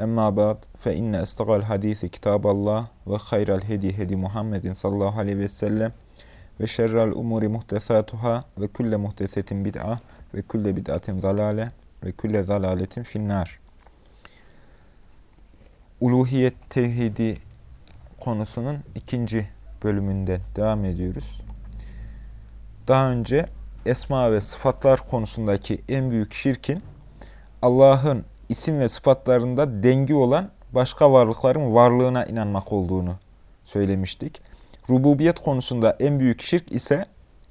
Emma ba'd fe inne estagal hadisi kitaballah ve hayral hedi hedi Muhammedin sallallahu aleyhi ve sellem ve şerrel umuri muhtesatuhâ ve külle muhtesetin bid'a ve külle bid'atin zalale ve külle zalaletin finnar. Uluhiyet tevhidi konusunun ikinci bölümünde devam ediyoruz. Daha önce esma ve sıfatlar konusundaki en büyük şirkin Allah'ın isim ve sıfatlarında dengi olan başka varlıkların varlığına inanmak olduğunu söylemiştik. Rububiyet konusunda en büyük şirk ise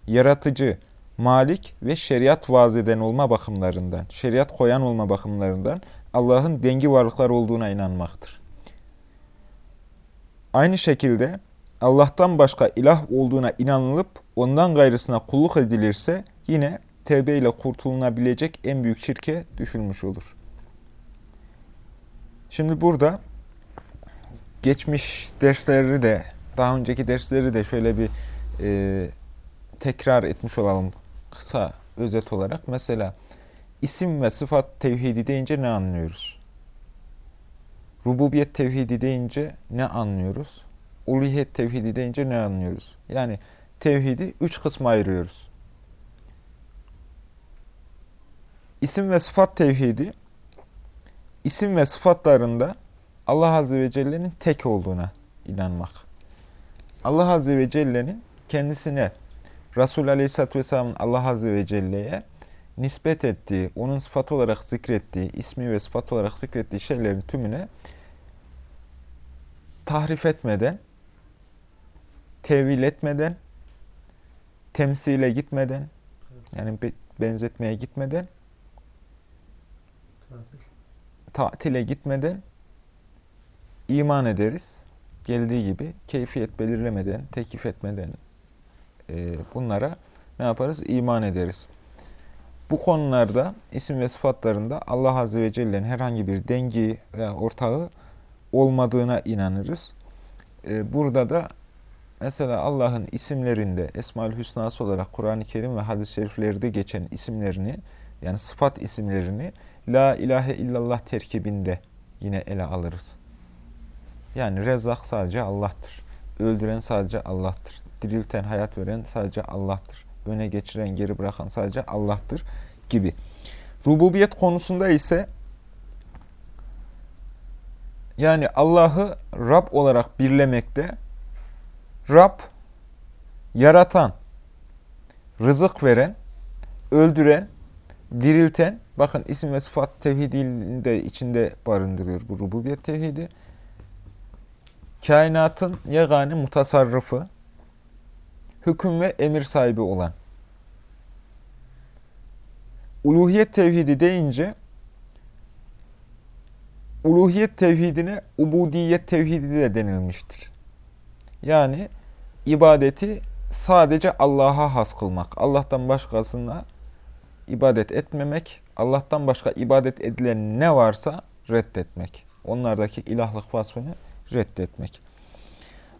yaratıcı, malik ve şeriat vaaz eden olma bakımlarından, şeriat koyan olma bakımlarından Allah'ın dengi varlıklar olduğuna inanmaktır. Aynı şekilde Allah'tan başka ilah olduğuna inanılıp ondan gayrısına kulluk edilirse yine tevbe ile kurtulunabilecek en büyük şirke düşülmüş olur. Şimdi burada geçmiş dersleri de, daha önceki dersleri de şöyle bir e, tekrar etmiş olalım kısa özet olarak. Mesela isim ve sıfat tevhidi deyince ne anlıyoruz? Rububiyet tevhidi deyince ne anlıyoruz? Uluhiyet tevhidi deyince ne anlıyoruz? Yani tevhidi üç kısma ayırıyoruz. İsim ve sıfat tevhidi isim ve sıfatlarında Allah Azze ve Celle'nin tek olduğuna inanmak. Allah Azze ve Celle'nin kendisine Resul Aleyhisselatü Vesselam'ın Allah Azze ve Celle'ye nispet ettiği, onun sıfat olarak zikrettiği, ismi ve sıfat olarak zikrettiği şeylerin tümüne tahrif etmeden, tevil etmeden, temsile gitmeden, yani benzetmeye gitmeden tatile gitmeden iman ederiz. Geldiği gibi keyfiyet belirlemeden, tekif etmeden e, bunlara ne yaparız? İman ederiz. Bu konularda isim ve sıfatlarında Allah Azze ve Celle'nin herhangi bir dengi veya ortağı olmadığına inanırız. E, burada da mesela Allah'ın isimlerinde Esma-ül Hüsnası olarak Kur'an-ı Kerim ve hadis-i şeriflerde geçen isimlerini yani sıfat isimlerini La ilahe illallah terkibinde yine ele alırız. Yani rezak sadece Allah'tır. Öldüren sadece Allah'tır. Dirilten, hayat veren sadece Allah'tır. Öne geçiren, geri bırakan sadece Allah'tır gibi. Rububiyet konusunda ise yani Allah'ı Rab olarak birlemekte Rab yaratan, rızık veren, öldüren, dirilten, bakın isim ve sıfat tevhidini de içinde barındırıyor bu rububiyet tevhidi. Kainatın yegane mutasarrıfı, hüküm ve emir sahibi olan. Uluhiyet tevhidi deyince, uluhiyet tevhidine ubudiyet tevhidi de denilmiştir. Yani ibadeti sadece Allah'a has kılmak, Allah'tan başkasına ibadet etmemek, Allah'tan başka ibadet edilen ne varsa reddetmek. Onlardaki ilahlık vasfını reddetmek.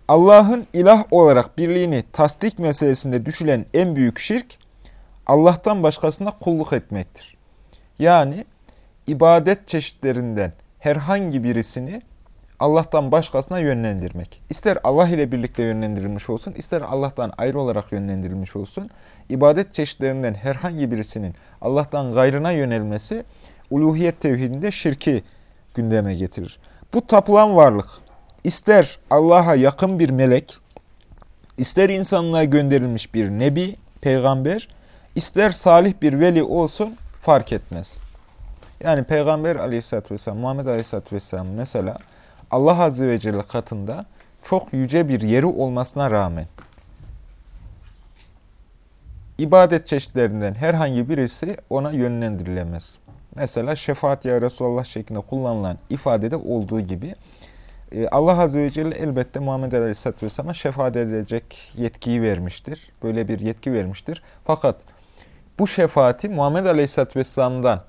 Allah'ın ilah olarak birliğini tasdik meselesinde düşülen en büyük şirk, Allah'tan başkasına kulluk etmektir. Yani ibadet çeşitlerinden herhangi birisini Allah'tan başkasına yönlendirmek. İster Allah ile birlikte yönlendirilmiş olsun, ister Allah'tan ayrı olarak yönlendirilmiş olsun. İbadet çeşitlerinden herhangi birisinin Allah'tan gayrına yönelmesi uluhiyet tevhidinde şirki gündeme getirir. Bu tapılan varlık ister Allah'a yakın bir melek, ister insanlığa gönderilmiş bir nebi, peygamber, ister salih bir veli olsun fark etmez. Yani Peygamber aleyhissalatü vesselam, Muhammed aleyhissalatü vesselam mesela Allah Azze ve Celle katında çok yüce bir yeri olmasına rağmen ibadet çeşitlerinden herhangi birisi ona yönlendirilemez. Mesela şefaat ya Resulullah şeklinde kullanılan ifadede olduğu gibi e, Allah Azze ve Celle elbette Muhammed Aleyhisselatü Vesselam'a şefaat edecek yetkiyi vermiştir. Böyle bir yetki vermiştir. Fakat bu şefaati Muhammed Aleyhisselatü Vesselam'dan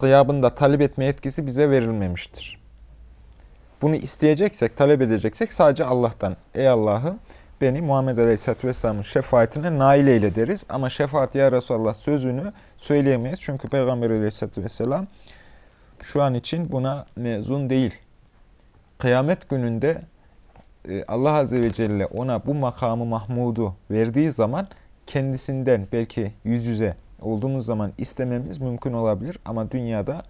gıyabında talep etme yetkisi bize verilmemiştir. Bunu isteyeceksek, talep edeceksek sadece Allah'tan. Ey Allah'ım beni Muhammed Aleyhisselatü Vesselam'ın şefaatine nail eyle deriz. Ama şefaat ya Resulallah sözünü söyleyemeyiz. Çünkü Peygamber Aleyhisselatü Vesselam şu an için buna mezun değil. Kıyamet gününde e, Allah Azze ve Celle ona bu makamı Mahmud'u verdiği zaman kendisinden belki yüz yüze olduğumuz zaman istememiz mümkün olabilir. Ama dünyada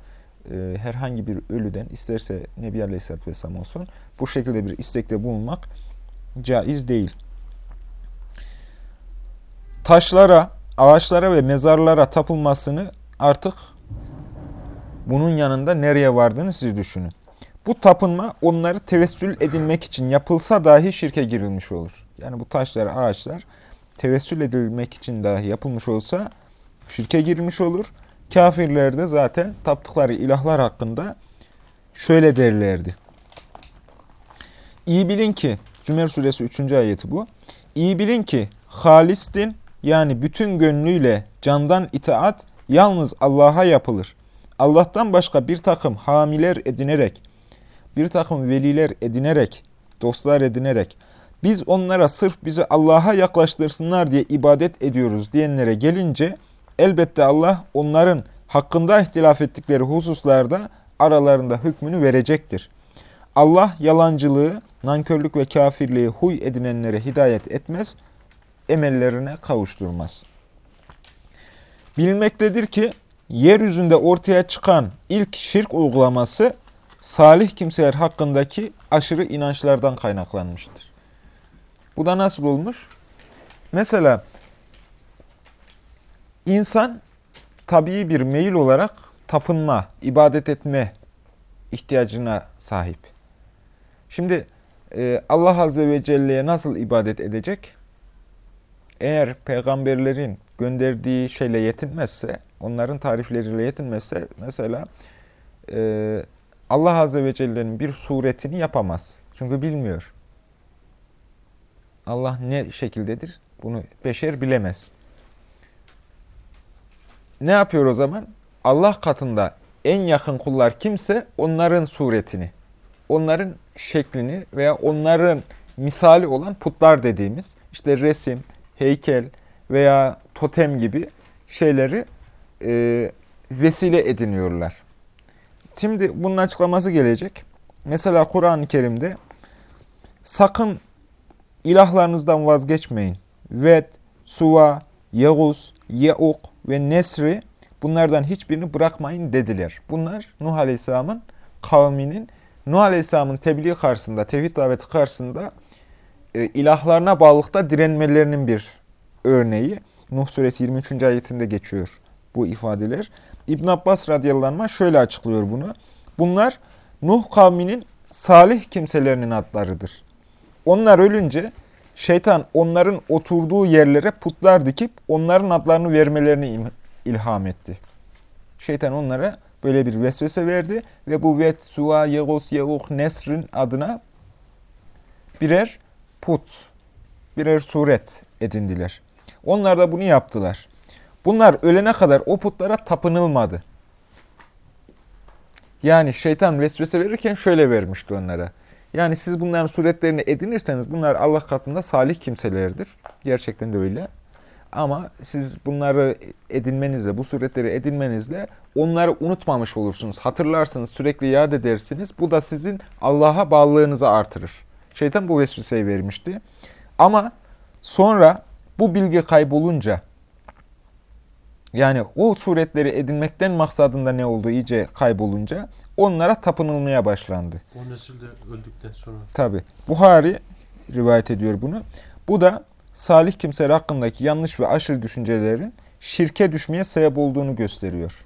e, herhangi bir ölüden isterse Nebi Aleyhisselatü Vesselam olsun bu şekilde bir istekte bulunmak caiz değil. Taşlara, ağaçlara ve mezarlara tapılmasını artık bunun yanında nereye vardığını siz düşünün. Bu tapınma onları tevessül edilmek için yapılsa dahi şirke girilmiş olur. Yani bu taşlar, ağaçlar tevessül edilmek için dahi yapılmış olsa şirke girmiş olur. Kafirler de zaten taptıkları ilahlar hakkında şöyle derlerdi. İyi bilin ki, Cümer suresi 3. ayeti bu. İyi bilin ki halistin yani bütün gönlüyle candan itaat yalnız Allah'a yapılır. Allah'tan başka bir takım hamiler edinerek, bir takım veliler edinerek, dostlar edinerek, biz onlara sırf bizi Allah'a yaklaştırsınlar diye ibadet ediyoruz diyenlere gelince, elbette Allah onların hakkında ihtilaf ettikleri hususlarda aralarında hükmünü verecektir. Allah yalancılığı, nankörlük ve kafirliği huy edinenlere hidayet etmez, emellerine kavuşturmaz. Bilinmektedir ki, yeryüzünde ortaya çıkan ilk şirk uygulaması salih kimseler hakkındaki aşırı inançlardan kaynaklanmıştır. Bu da nasıl olmuş? Mesela insan tabii bir meyil olarak tapınma, ibadet etme ihtiyacına sahip. Şimdi e, Allah Azze ve Celle'ye nasıl ibadet edecek? Eğer peygamberlerin gönderdiği şeyle yetinmezse, onların tarifleriyle yetinmezse, mesela e, Allah Azze ve Celle'nin bir suretini yapamaz. Çünkü bilmiyor. Allah ne şekildedir? Bunu beşer bilemez. Ne yapıyor o zaman? Allah katında en yakın kullar kimse onların suretini, onların şeklini veya onların misali olan putlar dediğimiz işte resim, heykel veya totem gibi şeyleri e, vesile ediniyorlar. Şimdi bunun açıklaması gelecek. Mesela Kur'an-ı Kerim'de sakın ilahlarınızdan vazgeçmeyin. Ved, Suva, Yeguz, Yeuk ve Nesri bunlardan hiçbirini bırakmayın dediler. Bunlar Nuh Aleyhisselam'ın kavminin Nuh Aleyhisselam'ın tebliğ karşısında, tevhid daveti karşısında e, ilahlarına bağlılıkta direnmelerinin bir örneği. Nuh suresi 23. ayetinde geçiyor bu ifadeler. İbn Abbas radıyallahu anh şöyle açıklıyor bunu. Bunlar Nuh kavminin salih kimselerinin adlarıdır. Onlar ölünce şeytan onların oturduğu yerlere putlar dikip onların adlarını vermelerini ilham etti. Şeytan onlara böyle bir vesvese verdi ve bu vet, suva, yegos, yevuk, nesrin adına birer put, birer suret edindiler. Onlar da bunu yaptılar. Bunlar ölene kadar o putlara tapınılmadı. Yani şeytan vesvese verirken şöyle vermişti onlara. Yani siz bunların suretlerini edinirseniz bunlar Allah katında salih kimselerdir. Gerçekten de öyle. Ama siz bunları edinmenizle, bu suretleri edinmenizle onları unutmamış olursunuz. Hatırlarsınız, sürekli yad edersiniz. Bu da sizin Allah'a bağlılığınızı artırır. Şeytan bu vesveseyi vermişti. Ama sonra bu bilgi kaybolunca, yani o suretleri edinmekten maksadında ne olduğu iyice kaybolunca onlara tapınılmaya başlandı. O nesilde öldükten sonra. Tabi. Buhari rivayet ediyor bunu. Bu da salih kimseler hakkındaki yanlış ve aşırı düşüncelerin şirke düşmeye sebep olduğunu gösteriyor.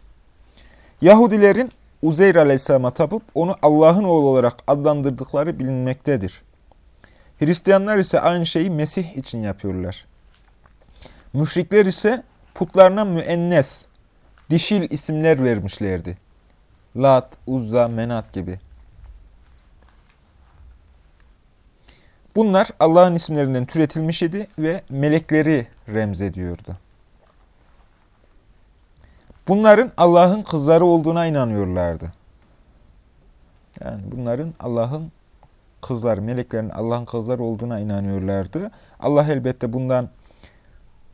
Yahudilerin Uzeyr aleyhisselama tapıp onu Allah'ın oğlu olarak adlandırdıkları bilinmektedir. Hristiyanlar ise aynı şeyi Mesih için yapıyorlar. Müşrikler ise putlarına müennes, dişil isimler vermişlerdi. Lat, Uzza, Menat gibi. Bunlar Allah'ın isimlerinden türetilmiş idi ve melekleri remzediyordu. Bunların Allah'ın kızları olduğuna inanıyorlardı. Yani bunların Allah'ın kızları, meleklerin Allah'ın kızları olduğuna inanıyorlardı. Allah elbette bundan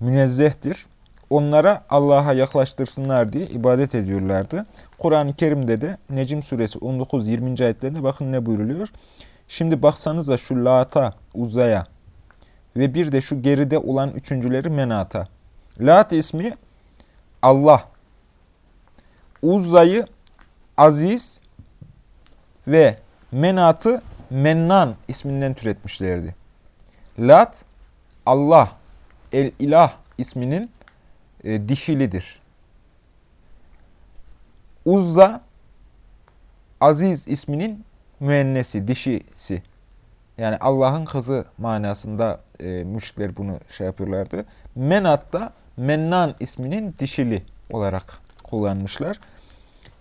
münezzehtir. Onlara Allah'a yaklaştırsınlar diye ibadet ediyorlardı. Kur'an-ı Kerim'de de Necim suresi 19-20. ayetlerinde bakın ne buyruluyor. Şimdi baksanız da şu Lat'a, Uza'ya ve bir de şu geride olan üçüncüleri Menat'a. Lat ismi Allah. Uzza'yı Aziz ve Menat'ı Mennan isminden türetmişlerdi. Lat, Allah, El-İlah isminin e, dişilidir. Uzza, Aziz isminin müennesi, dişisi. Yani Allah'ın kızı manasında e, müşrikler bunu şey yapıyorlardı. Menat da Mennan isminin dişili olarak kullanmışlar.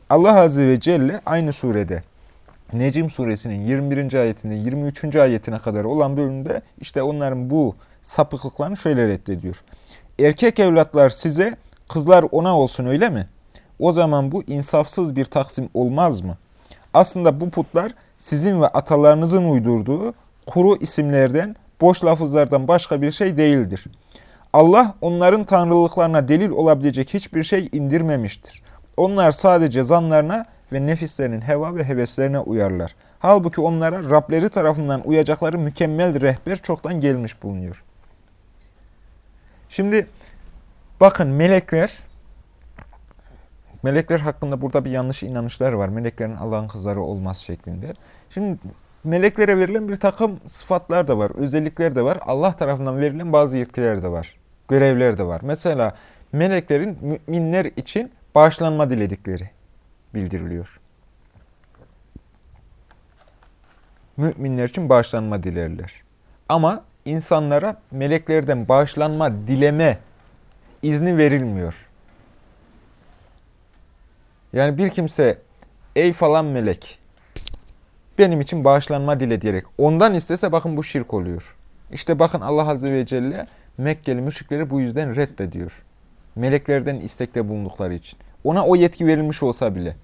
Allah Azze ve Celle aynı surede Necim suresinin 21. ayetinde 23. ayetine kadar olan bölümde işte onların bu sapıklıklarını şöyle reddediyor. Erkek evlatlar size, kızlar ona olsun öyle mi? O zaman bu insafsız bir taksim olmaz mı? Aslında bu putlar sizin ve atalarınızın uydurduğu kuru isimlerden, boş lafızlardan başka bir şey değildir. Allah onların tanrılıklarına delil olabilecek hiçbir şey indirmemiştir. Onlar sadece zanlarına ve nefislerinin heva ve heveslerine uyarlar. Halbuki onlara Rableri tarafından uyacakları mükemmel rehber çoktan gelmiş bulunuyor. Şimdi bakın melekler melekler hakkında burada bir yanlış inanışlar var. Meleklerin Allah'ın kızları olmaz şeklinde. Şimdi meleklere verilen bir takım sıfatlar da var, özellikler de var. Allah tarafından verilen bazı yetkiler de var, görevler de var. Mesela meleklerin müminler için bağışlanma diledikleri bildiriliyor. Müminler için bağışlanma dilerler. Ama insanlara meleklerden bağışlanma dileme izni verilmiyor. Yani bir kimse ey falan melek benim için bağışlanma dile diyerek ondan istese bakın bu şirk oluyor. İşte bakın Allah Azze ve Celle Mekkeli müşrikleri bu yüzden reddediyor. Meleklerden istekte bulundukları için. Ona o yetki verilmiş olsa bile.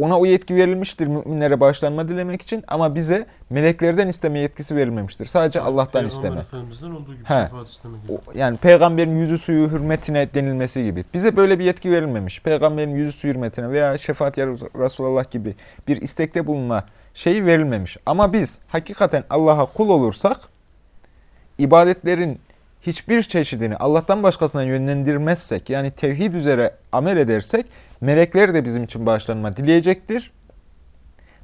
Ona o yetki verilmiştir müminlere bağışlanma dilemek için ama bize meleklerden isteme yetkisi verilmemiştir. Sadece yani Allah'tan Peygamber isteme. Efendimiz'den olduğu gibi He. şefaat isteme gibi. Yani peygamberin yüzü suyu hürmetine denilmesi gibi. Bize böyle bir yetki verilmemiş. Peygamberin yüzü suyu hürmetine veya şefaat ya Resulullah gibi bir istekte bulunma şeyi verilmemiş. Ama biz hakikaten Allah'a kul olursak ibadetlerin hiçbir çeşidini Allah'tan başkasına yönlendirmezsek yani tevhid üzere amel edersek melekler de bizim için bağışlanma dileyecektir.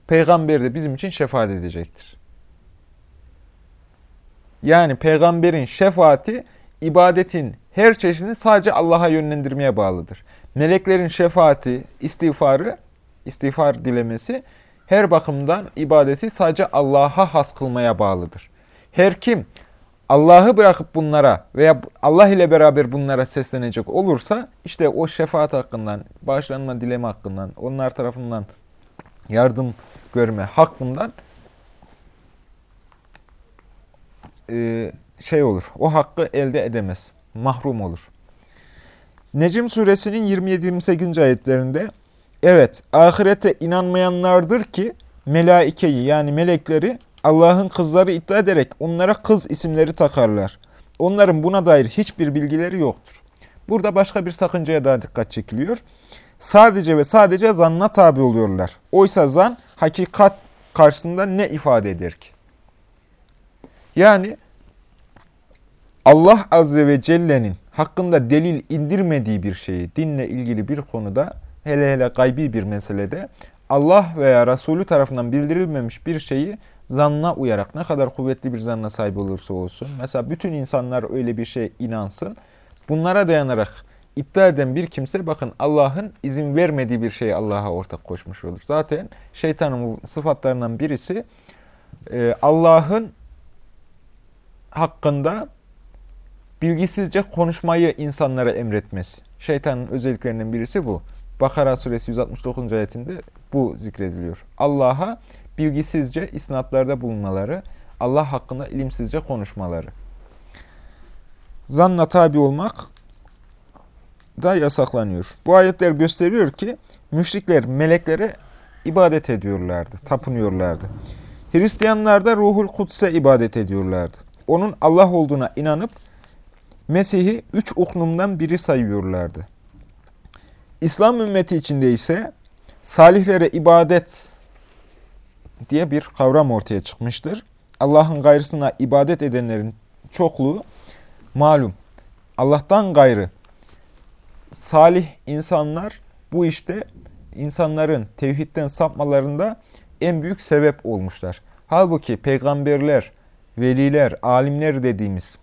Peygamber de bizim için şefaat edecektir. Yani peygamberin şefaati ibadetin her çeşidini sadece Allah'a yönlendirmeye bağlıdır. Meleklerin şefaati, istiğfarı, istiğfar dilemesi her bakımdan ibadeti sadece Allah'a has kılmaya bağlıdır. Her kim Allah'ı bırakıp bunlara veya Allah ile beraber bunlara seslenecek olursa işte o şefaat hakkından, bağışlanma dileme hakkından, onlar tarafından yardım görme hakkından e, şey olur. O hakkı elde edemez. Mahrum olur. Necim suresinin 27-28. ayetlerinde evet ahirete inanmayanlardır ki melaikeyi yani melekleri Allah'ın kızları iddia ederek onlara kız isimleri takarlar. Onların buna dair hiçbir bilgileri yoktur. Burada başka bir sakıncaya daha dikkat çekiliyor. Sadece ve sadece zanna tabi oluyorlar. Oysa zan hakikat karşısında ne ifade eder ki? Yani Allah Azze ve Celle'nin hakkında delil indirmediği bir şeyi, dinle ilgili bir konuda, hele hele gaybi bir meselede Allah veya Resulü tarafından bildirilmemiş bir şeyi zanna uyarak ne kadar kuvvetli bir zanna sahip olursa olsun. Mesela bütün insanlar öyle bir şey inansın. Bunlara dayanarak iddia eden bir kimse bakın Allah'ın izin vermediği bir şeyi Allah'a ortak koşmuş olur. Zaten şeytanın sıfatlarından birisi e, Allah'ın hakkında bilgisizce konuşmayı insanlara emretmesi. Şeytanın özelliklerinden birisi bu. Bakara suresi 169. ayetinde bu zikrediliyor. Allah'a bilgisizce isnatlarda bulunmaları, Allah hakkında ilimsizce konuşmaları. Zanna tabi olmak da yasaklanıyor. Bu ayetler gösteriyor ki müşrikler meleklere ibadet ediyorlardı, tapınıyorlardı. Hristiyanlar da Ruhul Kudüs'e ibadet ediyorlardı. Onun Allah olduğuna inanıp Mesih'i üç uknumdan biri sayıyorlardı. İslam ümmeti içinde ise salihlere ibadet diye bir kavram ortaya çıkmıştır. Allah'ın gayrısına ibadet edenlerin çokluğu malum. Allah'tan gayrı salih insanlar bu işte insanların tevhidden sapmalarında en büyük sebep olmuşlar. Halbuki peygamberler, veliler, alimler dediğimiz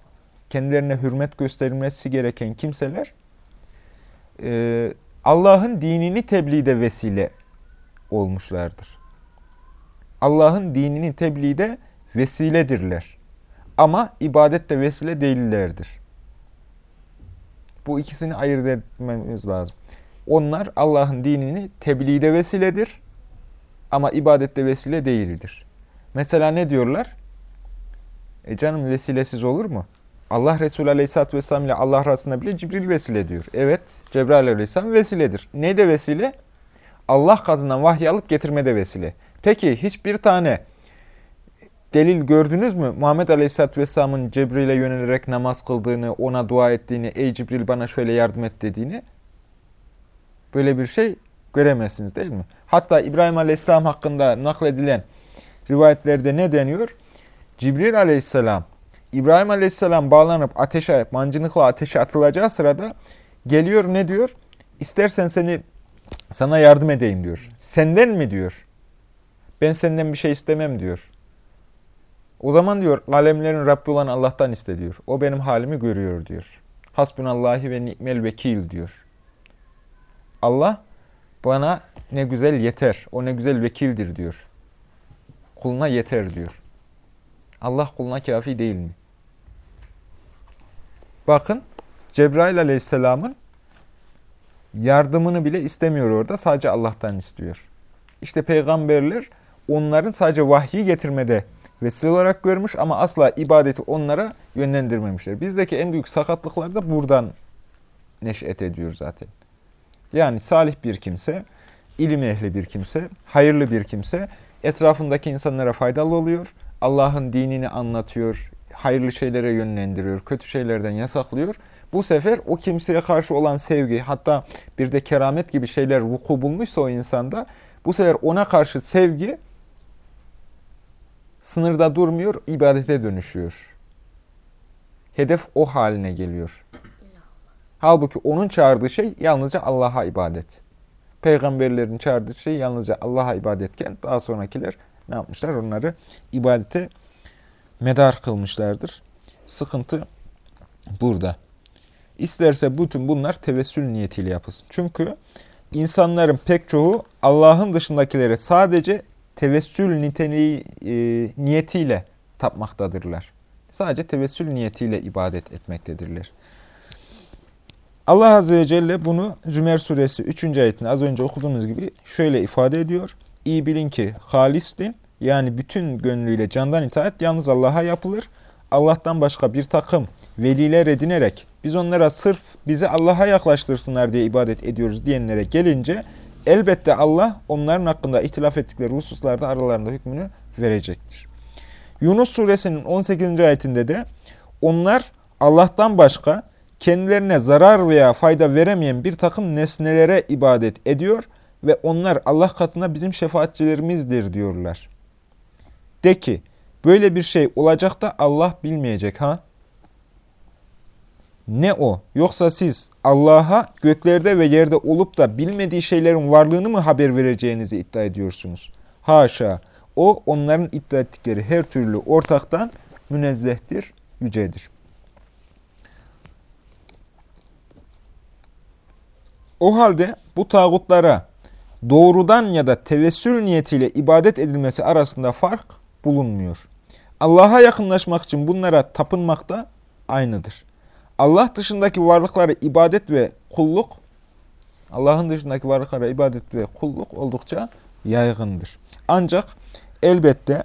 kendilerine hürmet gösterilmesi gereken kimseler e, Allah'ın dinini tebliğde vesile olmuşlardır. Allah'ın dinini tebliğde vesiledirler. Ama ibadette vesile değillerdir. Bu ikisini ayırt etmemiz lazım. Onlar Allah'ın dinini tebliğde vesiledir ama ibadette vesile değildir. Mesela ne diyorlar? E canım vesilesiz olur mu? Allah Resulü Aleyhisselatü Vesselam ile Allah arasında bile Cibril vesile diyor. Evet, Cebrail Aleyhisselam vesiledir. Ne de vesile? Allah katından vahiy alıp getirmede vesile. Peki hiçbir tane delil gördünüz mü? Muhammed Aleyhisselatü Vesselam'ın Cibril'e yönelerek namaz kıldığını, ona dua ettiğini, ey Cibril bana şöyle yardım et dediğini. Böyle bir şey göremezsiniz değil mi? Hatta İbrahim Aleyhisselam hakkında nakledilen rivayetlerde ne deniyor? Cibril Aleyhisselam, İbrahim Aleyhisselam bağlanıp ateşe, mancınıkla ateşe atılacağı sırada geliyor ne diyor? İstersen seni sana yardım edeyim diyor. Senden mi diyor? Ben senden bir şey istemem diyor. O zaman diyor alemlerin Rabbi olan Allah'tan iste diyor. O benim halimi görüyor diyor. Hasbunallahi ve ni'mel vekil diyor. Allah bana ne güzel yeter. O ne güzel vekildir diyor. Kuluna yeter diyor. Allah kuluna kafi değil mi? Bakın Cebrail aleyhisselamın yardımını bile istemiyor orada. Sadece Allah'tan istiyor. İşte peygamberler onların sadece vahyi getirmede vesile olarak görmüş ama asla ibadeti onlara yönlendirmemişler. Bizdeki en büyük sakatlıklar da buradan neşet ediyor zaten. Yani salih bir kimse, ilim ehli bir kimse, hayırlı bir kimse etrafındaki insanlara faydalı oluyor. Allah'ın dinini anlatıyor, hayırlı şeylere yönlendiriyor, kötü şeylerden yasaklıyor. Bu sefer o kimseye karşı olan sevgi, hatta bir de keramet gibi şeyler vuku bulmuşsa o insanda, bu sefer ona karşı sevgi sınırda durmuyor, ibadete dönüşüyor. Hedef o haline geliyor. Halbuki onun çağırdığı şey yalnızca Allah'a ibadet. Peygamberlerin çağırdığı şey yalnızca Allah'a ibadetken daha sonrakiler ne yapmışlar? Onları ibadete medar kılmışlardır. Sıkıntı burada. İsterse bütün bunlar tevessül niyetiyle yapılsın. Çünkü insanların pek çoğu Allah'ın dışındakilere sadece tevessül niteliği, e, niyetiyle tapmaktadırlar. Sadece tevessül niyetiyle ibadet etmektedirler. Allah Azze ve Celle bunu Zümer suresi 3. ayetinde az önce okuduğumuz gibi şöyle ifade ediyor. İyi bilin ki halis din yani bütün gönlüyle candan itaat yalnız Allah'a yapılır. Allah'tan başka bir takım veliler edinerek biz onlara sırf bizi Allah'a yaklaştırsınlar diye ibadet ediyoruz diyenlere gelince elbette Allah onların hakkında ihtilaf ettikleri hususlarda aralarında hükmünü verecektir. Yunus suresinin 18. ayetinde de onlar Allah'tan başka kendilerine zarar veya fayda veremeyen bir takım nesnelere ibadet ediyor ve onlar Allah katında bizim şefaatçilerimizdir diyorlar. De ki böyle bir şey olacak da Allah bilmeyecek ha? Ne o? Yoksa siz Allah'a göklerde ve yerde olup da bilmediği şeylerin varlığını mı haber vereceğinizi iddia ediyorsunuz? Haşa! O onların iddia ettikleri her türlü ortaktan münezzehtir, yücedir. O halde bu tağutlara doğrudan ya da tevessül niyetiyle ibadet edilmesi arasında fark bulunmuyor. Allah'a yakınlaşmak için bunlara tapınmak da aynıdır. Allah dışındaki varlıkları ibadet ve kulluk Allah'ın dışındaki varlıklara ibadet ve kulluk oldukça yaygındır. Ancak elbette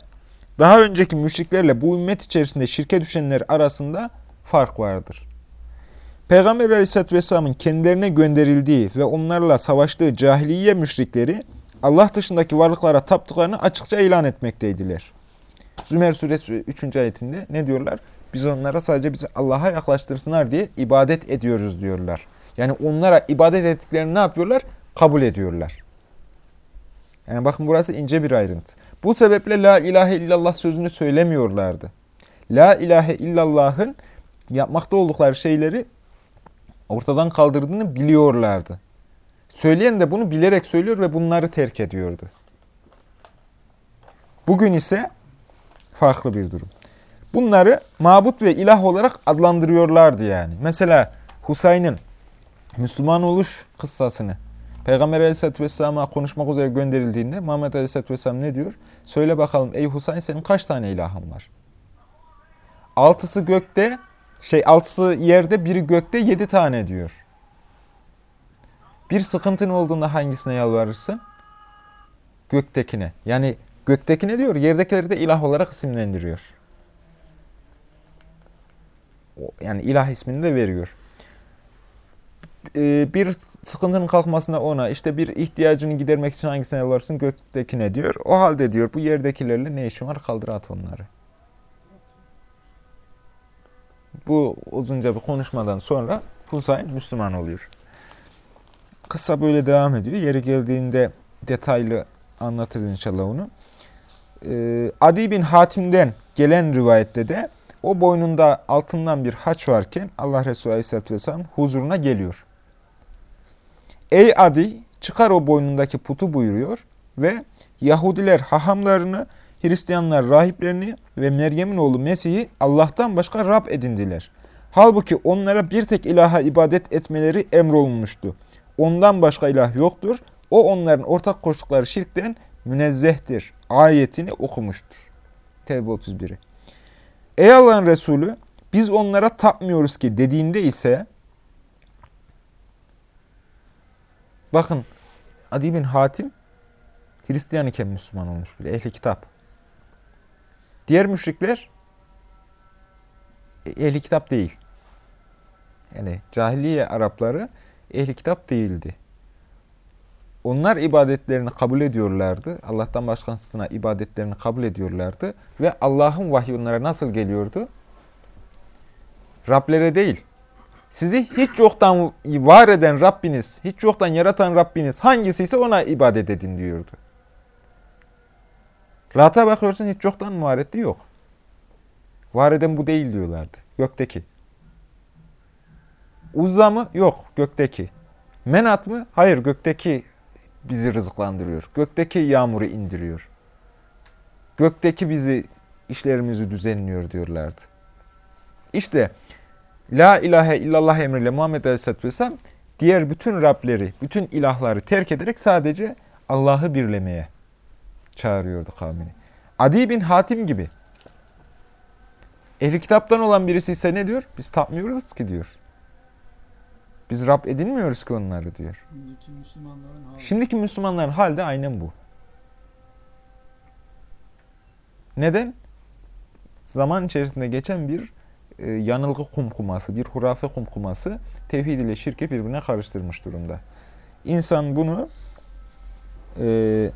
daha önceki müşriklerle bu ümmet içerisinde şirke düşenler arasında fark vardır. Peygamber Aleyhisselatü Vesselam'ın kendilerine gönderildiği ve onlarla savaştığı cahiliye müşrikleri Allah dışındaki varlıklara taptıklarını açıkça ilan etmekteydiler. Zümer suresi 3. ayetinde ne diyorlar? Biz onlara sadece bizi Allah'a yaklaştırsınlar diye ibadet ediyoruz diyorlar. Yani onlara ibadet ettiklerini ne yapıyorlar? Kabul ediyorlar. Yani bakın burası ince bir ayrıntı. Bu sebeple la ilahe illallah sözünü söylemiyorlardı. La ilahe illallah'ın yapmakta oldukları şeyleri ortadan kaldırdığını biliyorlardı. Söyleyen de bunu bilerek söylüyor ve bunları terk ediyordu. Bugün ise farklı bir durum. Bunları mabut ve ilah olarak adlandırıyorlardı yani. Mesela Husayn'ın Müslüman oluş kıssasını Peygamber Aleyhisselatü Vesselam'a konuşmak üzere gönderildiğinde Muhammed Aleyhisselatü Vesselam ne diyor? Söyle bakalım ey Husayn senin kaç tane ilahın var? Altısı gökte, şey altısı yerde, biri gökte yedi tane diyor. Bir sıkıntın olduğunda hangisine yalvarırsın? Göktekine. Yani göktekine diyor, yerdekileri de ilah olarak isimlendiriyor. Yani ilah ismini de veriyor. Ee, bir sıkıntının kalkmasına ona, işte bir ihtiyacını gidermek için hangisine yalvarırsın? Göktekine diyor. O halde diyor bu yerdekilerle ne işin var? Kaldır at onları. Bu uzunca bir konuşmadan sonra Husayn Müslüman oluyor. Kısa böyle devam ediyor. Yeri geldiğinde detaylı anlatırız inşallah onu. Ee, Adi bin Hatim'den gelen rivayette de o boynunda altından bir haç varken Allah Resulü Aleyhisselatü Vesselam huzuruna geliyor. Ey Adi çıkar o boynundaki putu buyuruyor ve Yahudiler hahamlarını, Hristiyanlar rahiplerini ve Meryem'in oğlu Mesih'i Allah'tan başka Rab edindiler. Halbuki onlara bir tek ilaha ibadet etmeleri emrolunmuştu. Ondan başka ilah yoktur. O onların ortak koştukları şirkten münezzehtir. Ayetini okumuştur. Tevbe 31'i. Ey Allah'ın Resulü biz onlara tapmıyoruz ki dediğinde ise bakın Adi bin Hatim Hristiyan iken Müslüman olmuş bile. Ehli kitap. Diğer müşrikler ehli kitap değil. Yani cahiliye Arapları ehli kitap değildi. Onlar ibadetlerini kabul ediyorlardı. Allah'tan başkasına ibadetlerini kabul ediyorlardı. Ve Allah'ın vahyi onlara nasıl geliyordu? Rablere değil. Sizi hiç yoktan var eden Rabbiniz, hiç yoktan yaratan Rabbiniz hangisiyse ona ibadet edin diyordu. Lat'a bakıyorsun hiç yoktan var etti yok. Var eden bu değil diyorlardı. Gökteki. Uzza mı? Yok. Gökteki. Menat mı? Hayır. Gökteki bizi rızıklandırıyor. Gökteki yağmuru indiriyor. Gökteki bizi işlerimizi düzenliyor diyorlardı. İşte La ilahe illallah emriyle Muhammed Aleyhisselatü Vesselam diğer bütün Rableri, bütün ilahları terk ederek sadece Allah'ı birlemeye çağırıyordu kavmini. Adi bin Hatim gibi. Ehli kitaptan olan birisi ise ne diyor? Biz tapmıyoruz ki diyor. Biz Rab edinmiyoruz ki onları diyor. Şimdiki Müslümanların hali. Şimdiki Müslümanların hali de aynen bu. Neden? Zaman içerisinde geçen bir e, yanılgı kumkuması, bir hurafe kumkuması tevhid ile şirki birbirine karıştırmış durumda. İnsan bunu e,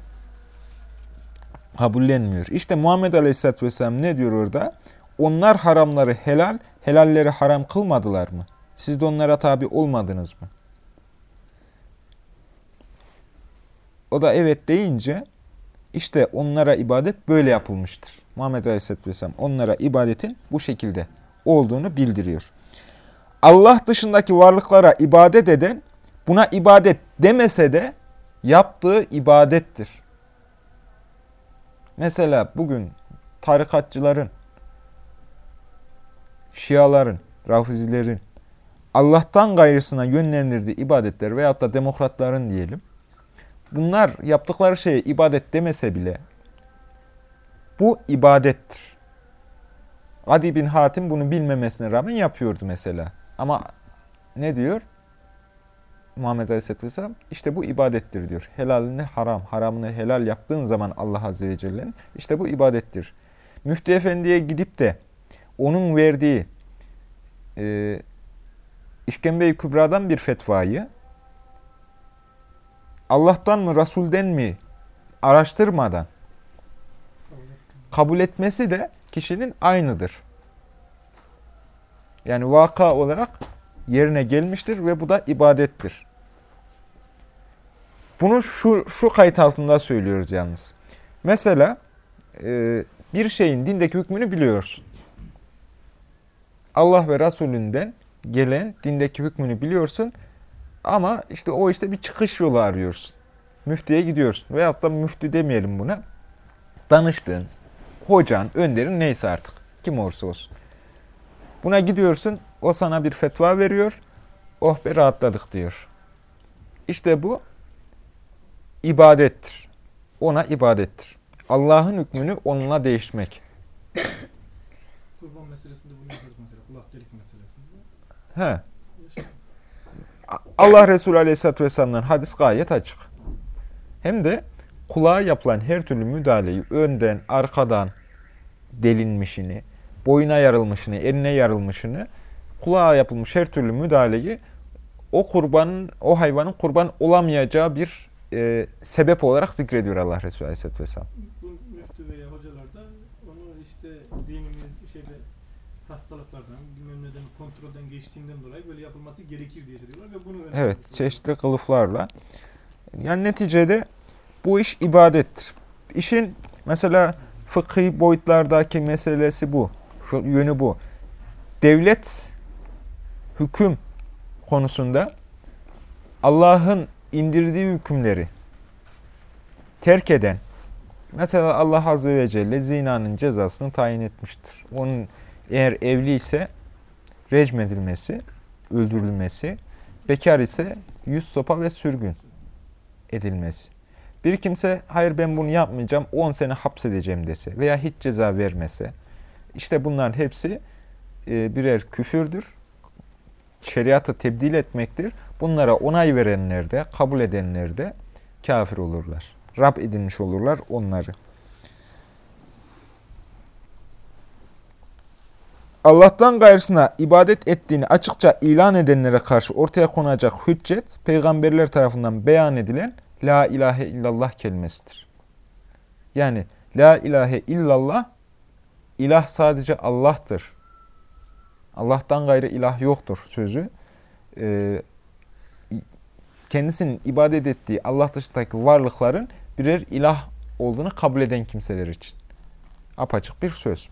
kabullenmiyor. İşte Muhammed Aleyhisselatü Vesselam ne diyor orada? Onlar haramları helal, helalleri haram kılmadılar mı? Siz de onlara tabi olmadınız mı? O da evet deyince işte onlara ibadet böyle yapılmıştır. Muhammed Aleyhisselatü Vesselam onlara ibadetin bu şekilde olduğunu bildiriyor. Allah dışındaki varlıklara ibadet eden buna ibadet demese de yaptığı ibadettir. Mesela bugün tarikatçıların, şiaların, rafizilerin Allah'tan gayrısına yönlendirdiği ibadetler veyahut da demokratların diyelim. Bunlar yaptıkları şeye ibadet demese bile bu ibadettir. Adi bin Hatim bunu bilmemesine rağmen yapıyordu mesela. Ama ne diyor? Muhammed Aleyhisselatü Vesselam. İşte bu ibadettir diyor. Helalini haram, haramını helal yaptığın zaman Allah Azze ve Celle'nin işte bu ibadettir. Müftü Efendi'ye gidip de onun verdiği e, İşkembe-i Kübra'dan bir fetvayı Allah'tan mı Resul'den mi araştırmadan kabul etmesi de kişinin aynıdır. Yani vaka olarak yerine gelmiştir ve bu da ibadettir. Bunu şu, şu kayıt altında söylüyoruz yalnız. Mesela e, bir şeyin dindeki hükmünü biliyorsun. Allah ve Resulünden gelen dindeki hükmünü biliyorsun ama işte o işte bir çıkış yolu arıyorsun. Müftüye gidiyorsun veyahut da müftü demeyelim buna. Danıştığın, hocan, önderin neyse artık kim olursa olsun. Buna gidiyorsun, o sana bir fetva veriyor, oh be rahatladık diyor. İşte bu ibadettir. Ona ibadettir. Allah'ın hükmünü onunla değişmek. Kurban meselesinde bunu yapıyoruz mesela. Kulak delik meselesinde. He. Allah Resulü Aleyhisselatü Vesselam'dan hadis gayet açık. Hem de kulağa yapılan her türlü müdahaleyi önden, arkadan delinmişini, boyuna yarılmışını, eline yarılmışını, kulağa yapılmış her türlü müdahaleyi o kurbanın, o hayvanın kurban olamayacağı bir e, sebep olarak zikrediyor Allah Resulü Aleyhisselatü Vesselam. Bu müftü veya hocalar da onu işte dinimiz şeyle hastalıklardan, bilmem neden kontrolden geçtiğinden dolayı böyle yapılması gerekir diye söylüyorlar ve bunu Evet, çeşitli kılıflarla. Yani neticede bu iş ibadettir. İşin mesela fıkhi boyutlardaki meselesi bu. Yönü bu. Devlet hüküm konusunda Allah'ın indirdiği hükümleri terk eden, mesela Allah Azze ve Celle zinanın cezasını tayin etmiştir. Onun eğer evli ise recm edilmesi, öldürülmesi, bekar ise yüz sopa ve sürgün edilmesi. Bir kimse hayır ben bunu yapmayacağım 10 sene hapsedeceğim dese veya hiç ceza vermese işte bunların hepsi e, birer küfürdür. Şeriatı tebdil etmektir. Bunlara onay verenler de kabul edenler de kafir olurlar. Rab edinmiş olurlar onları. Allah'tan gayrısına ibadet ettiğini açıkça ilan edenlere karşı ortaya konacak hüccet, peygamberler tarafından beyan edilen La ilahe illallah kelimesidir. Yani La ilahe illallah, ilah sadece Allah'tır. Allah'tan gayrı ilah yoktur sözü. Ee, kendisinin ibadet ettiği Allah dışındaki varlıkların birer ilah olduğunu kabul eden kimseler için. Apaçık bir söz.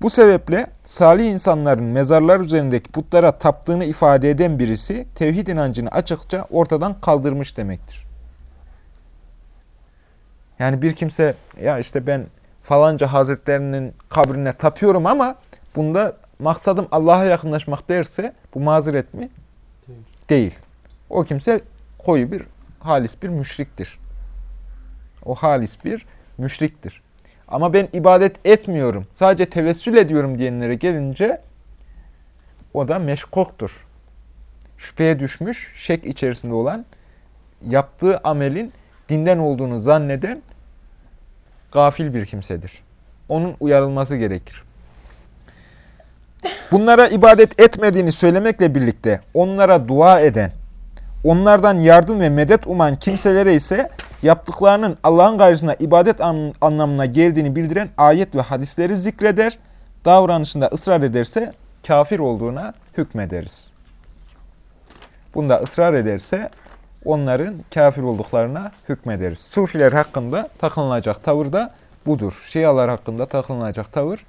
Bu sebeple salih insanların mezarlar üzerindeki putlara taptığını ifade eden birisi tevhid inancını açıkça ortadan kaldırmış demektir. Yani bir kimse ya işte ben falanca hazretlerinin kabrine tapıyorum ama bunda maksadım Allah'a yakınlaşmak derse bu mazeret mi? Değil. Değil. O kimse koyu bir halis bir müşriktir. O halis bir müşriktir. Ama ben ibadet etmiyorum. Sadece tevessül ediyorum diyenlere gelince o da meşkoktur. Şüpheye düşmüş, şek içerisinde olan, yaptığı amelin dinden olduğunu zanneden gafil bir kimsedir. Onun uyarılması gerekir. Bunlara ibadet etmediğini söylemekle birlikte onlara dua eden, onlardan yardım ve medet uman kimselere ise yaptıklarının Allah'ın gayrısına ibadet anlamına geldiğini bildiren ayet ve hadisleri zikreder, davranışında ısrar ederse kafir olduğuna hükmederiz. Bunda ısrar ederse onların kafir olduklarına hükmederiz. Sufiler hakkında takınılacak tavır da budur. Şialar hakkında takınılacak tavır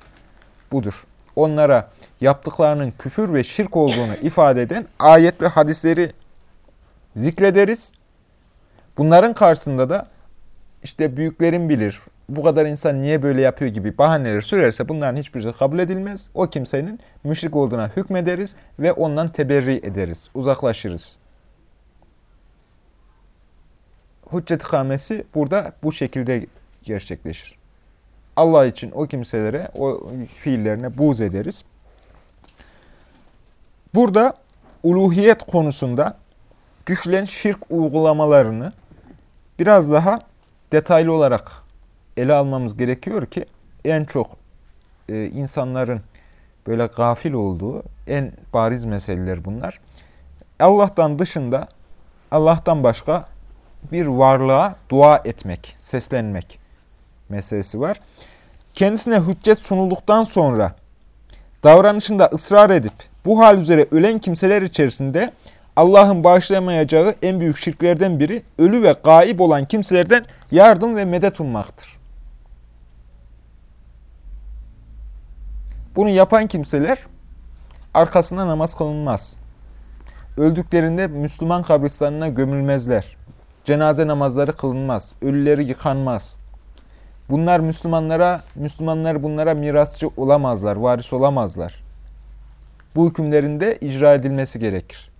budur. Onlara yaptıklarının küfür ve şirk olduğunu ifade eden ayet ve hadisleri zikrederiz. Bunların karşısında da işte büyüklerin bilir, bu kadar insan niye böyle yapıyor gibi bahaneler sürerse bunların hiçbiri kabul edilmez. O kimsenin müşrik olduğuna hükmederiz ve ondan teberri ederiz, uzaklaşırız. Hüccet ikamesi burada bu şekilde gerçekleşir. Allah için o kimselere, o fiillerine buğz ederiz. Burada uluhiyet konusunda düşülen şirk uygulamalarını biraz daha detaylı olarak ele almamız gerekiyor ki en çok e, insanların böyle gafil olduğu en bariz meseleler bunlar. Allah'tan dışında, Allah'tan başka bir varlığa dua etmek, seslenmek meselesi var. Kendisine hüccet sunulduktan sonra davranışında ısrar edip bu hal üzere ölen kimseler içerisinde Allah'ın bağışlayamayacağı en büyük şirklerden biri ölü ve gaib olan kimselerden yardım ve medet ummaktır. Bunu yapan kimseler arkasında namaz kılınmaz. Öldüklerinde Müslüman kabristanına gömülmezler. Cenaze namazları kılınmaz. Ölüleri yıkanmaz. Bunlar Müslümanlara, Müslümanlar bunlara mirasçı olamazlar, varis olamazlar. Bu hükümlerin de icra edilmesi gerekir.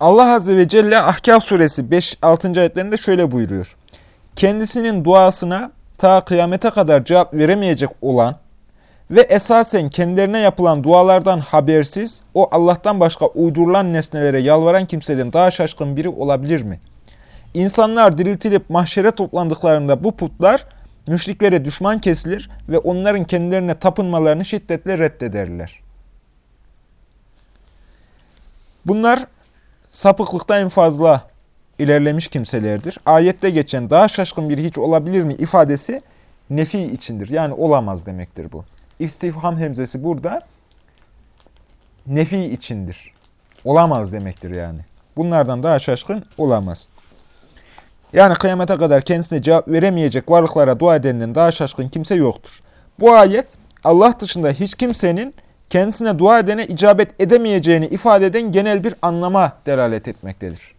Allah Azze ve Celle Ahkaf suresi 5-6. ayetlerinde şöyle buyuruyor. Kendisinin duasına ta kıyamete kadar cevap veremeyecek olan ve esasen kendilerine yapılan dualardan habersiz o Allah'tan başka uydurulan nesnelere yalvaran kimseden daha şaşkın biri olabilir mi? İnsanlar diriltilip mahşere toplandıklarında bu putlar müşriklere düşman kesilir ve onların kendilerine tapınmalarını şiddetle reddederler. Bunlar sapıklıkta en fazla ilerlemiş kimselerdir. Ayette geçen daha şaşkın bir hiç olabilir mi ifadesi nefi içindir. Yani olamaz demektir bu. İstifham hemzesi burada nefi içindir. Olamaz demektir yani. Bunlardan daha şaşkın olamaz. Yani kıyamete kadar kendisine cevap veremeyecek varlıklara dua edenden daha şaşkın kimse yoktur. Bu ayet Allah dışında hiç kimsenin kendisine dua edene icabet edemeyeceğini ifade eden genel bir anlama delalet etmektedir.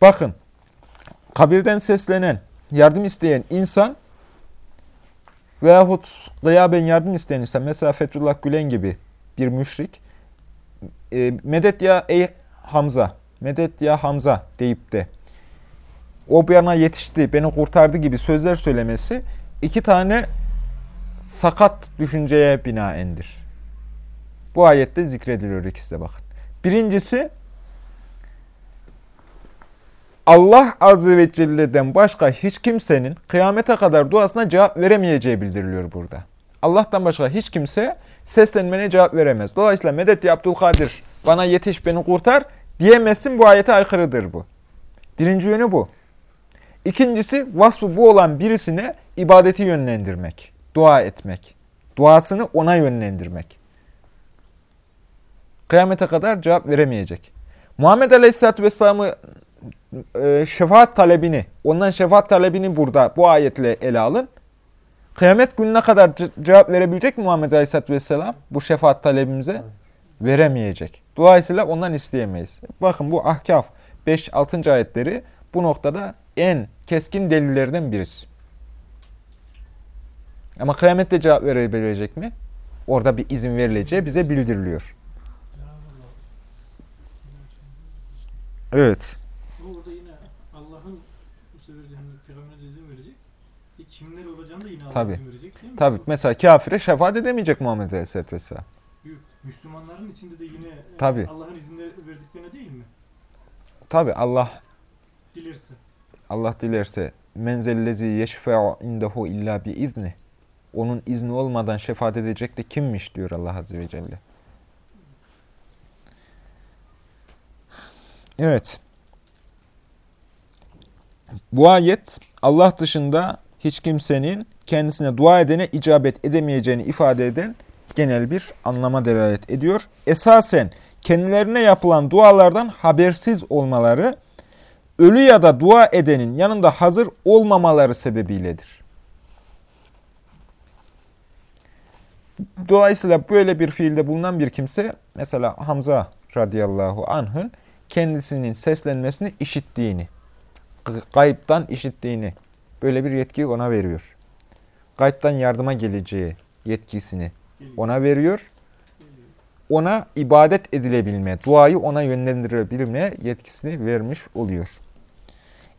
Bakın, kabirden seslenen, yardım isteyen insan veyahut gıyaben yardım isteyen insan, mesela Fethullah Gülen gibi bir müşrik, e, medet ya ey Hamza, medet ya Hamza deyip de o bana yetişti, beni kurtardı gibi sözler söylemesi iki tane sakat düşünceye binaendir. Bu ayette zikrediliyor ikisi de bakın. Birincisi Allah Azze ve Celle'den başka hiç kimsenin kıyamete kadar duasına cevap veremeyeceği bildiriliyor burada. Allah'tan başka hiç kimse seslenmene cevap veremez. Dolayısıyla medet ya Abdülkadir bana yetiş beni kurtar diyemezsin bu ayete aykırıdır bu. Birinci yönü bu. İkincisi vasfı bu olan birisine ibadeti yönlendirmek, dua etmek. Duasını ona yönlendirmek. Kıyamete kadar cevap veremeyecek. Muhammed Aleyhisselatü Vesselam'ı e, şefaat talebini, ondan şefaat talebini burada bu ayetle ele alın. Kıyamet gününe kadar cevap verebilecek mi Muhammed Aleyhisselatü Vesselam bu şefaat talebimize? Veremeyecek. Dolayısıyla ondan isteyemeyiz. Bakın bu Ahkaf 5-6. ayetleri bu noktada en keskin delillerden birisi. Ama kıyamette cevap verebilecek mi? Orada bir izin verileceği bize bildiriliyor. Evet. Orada yine Allah'ın bu sefer peygamberine izin verecek. E kimler olacağını da yine Allah Tabii. izin verecek değil mi? Tabi mesela kafire şefaat edemeyecek Muhammed Aleyhisselatü Vesselam. Müslümanların içinde de yine e, Tabii. Allah'ın izni verdiklerine değil mi? Tabi Allah Dilerse. Allah dilerse menzellezi yeşfe'u indehu illa bi izni. Onun izni olmadan şefaat edecek de kimmiş diyor Allah Azze ve Celle. Evet. Bu ayet Allah dışında hiç kimsenin kendisine dua edene icabet edemeyeceğini ifade eden genel bir anlama delalet ediyor. Esasen kendilerine yapılan dualardan habersiz olmaları ölü ya da dua edenin yanında hazır olmamaları sebebiyledir. Dolayısıyla böyle bir fiilde bulunan bir kimse, mesela Hamza radıyallahu anh'ın kendisinin seslenmesini işittiğini, kayıptan işittiğini, böyle bir yetkiyi ona veriyor. Kayıptan yardıma geleceği yetkisini ona veriyor. Ona ibadet edilebilme, duayı ona yönlendirebilme yetkisini vermiş oluyor.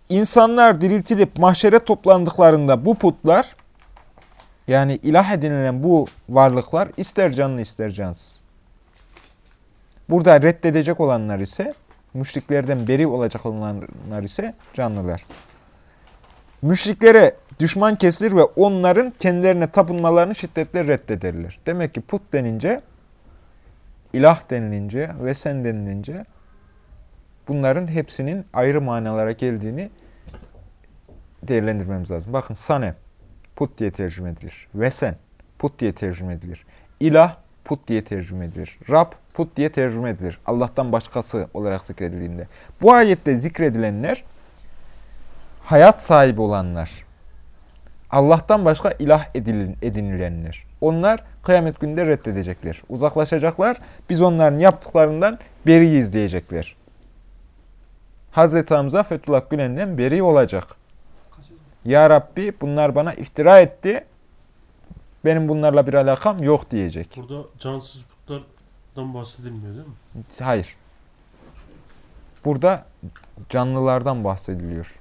İnsanlar diriltilip mahşere toplandıklarında bu putlar, yani ilah edinilen bu varlıklar ister canlı ister cansız. Burada reddedecek olanlar ise, müşriklerden beri olacak olanlar ise canlılar. Müşriklere düşman kesilir ve onların kendilerine tapınmalarını şiddetle reddederler. Demek ki put denince, ilah denilince ve sen denilince bunların hepsinin ayrı manalara geldiğini değerlendirmemiz lazım. Bakın sanem put diye tercüme edilir. Vesen put diye tercüme edilir. İlah put diye tercüme edilir. Rab put diye tercüme edilir. Allah'tan başkası olarak zikredildiğinde. Bu ayette zikredilenler hayat sahibi olanlar. Allah'tan başka ilah edinilenler. Onlar kıyamet gününde reddedecekler. Uzaklaşacaklar. Biz onların yaptıklarından beriyiz diyecekler. Hazreti Hamza Fethullah Gülen'den beri olacak. Ya Rabbi bunlar bana iftira etti. Benim bunlarla bir alakam yok diyecek. Burada cansız putlardan bahsedilmiyor değil mi? Hayır. Burada canlılardan bahsediliyor.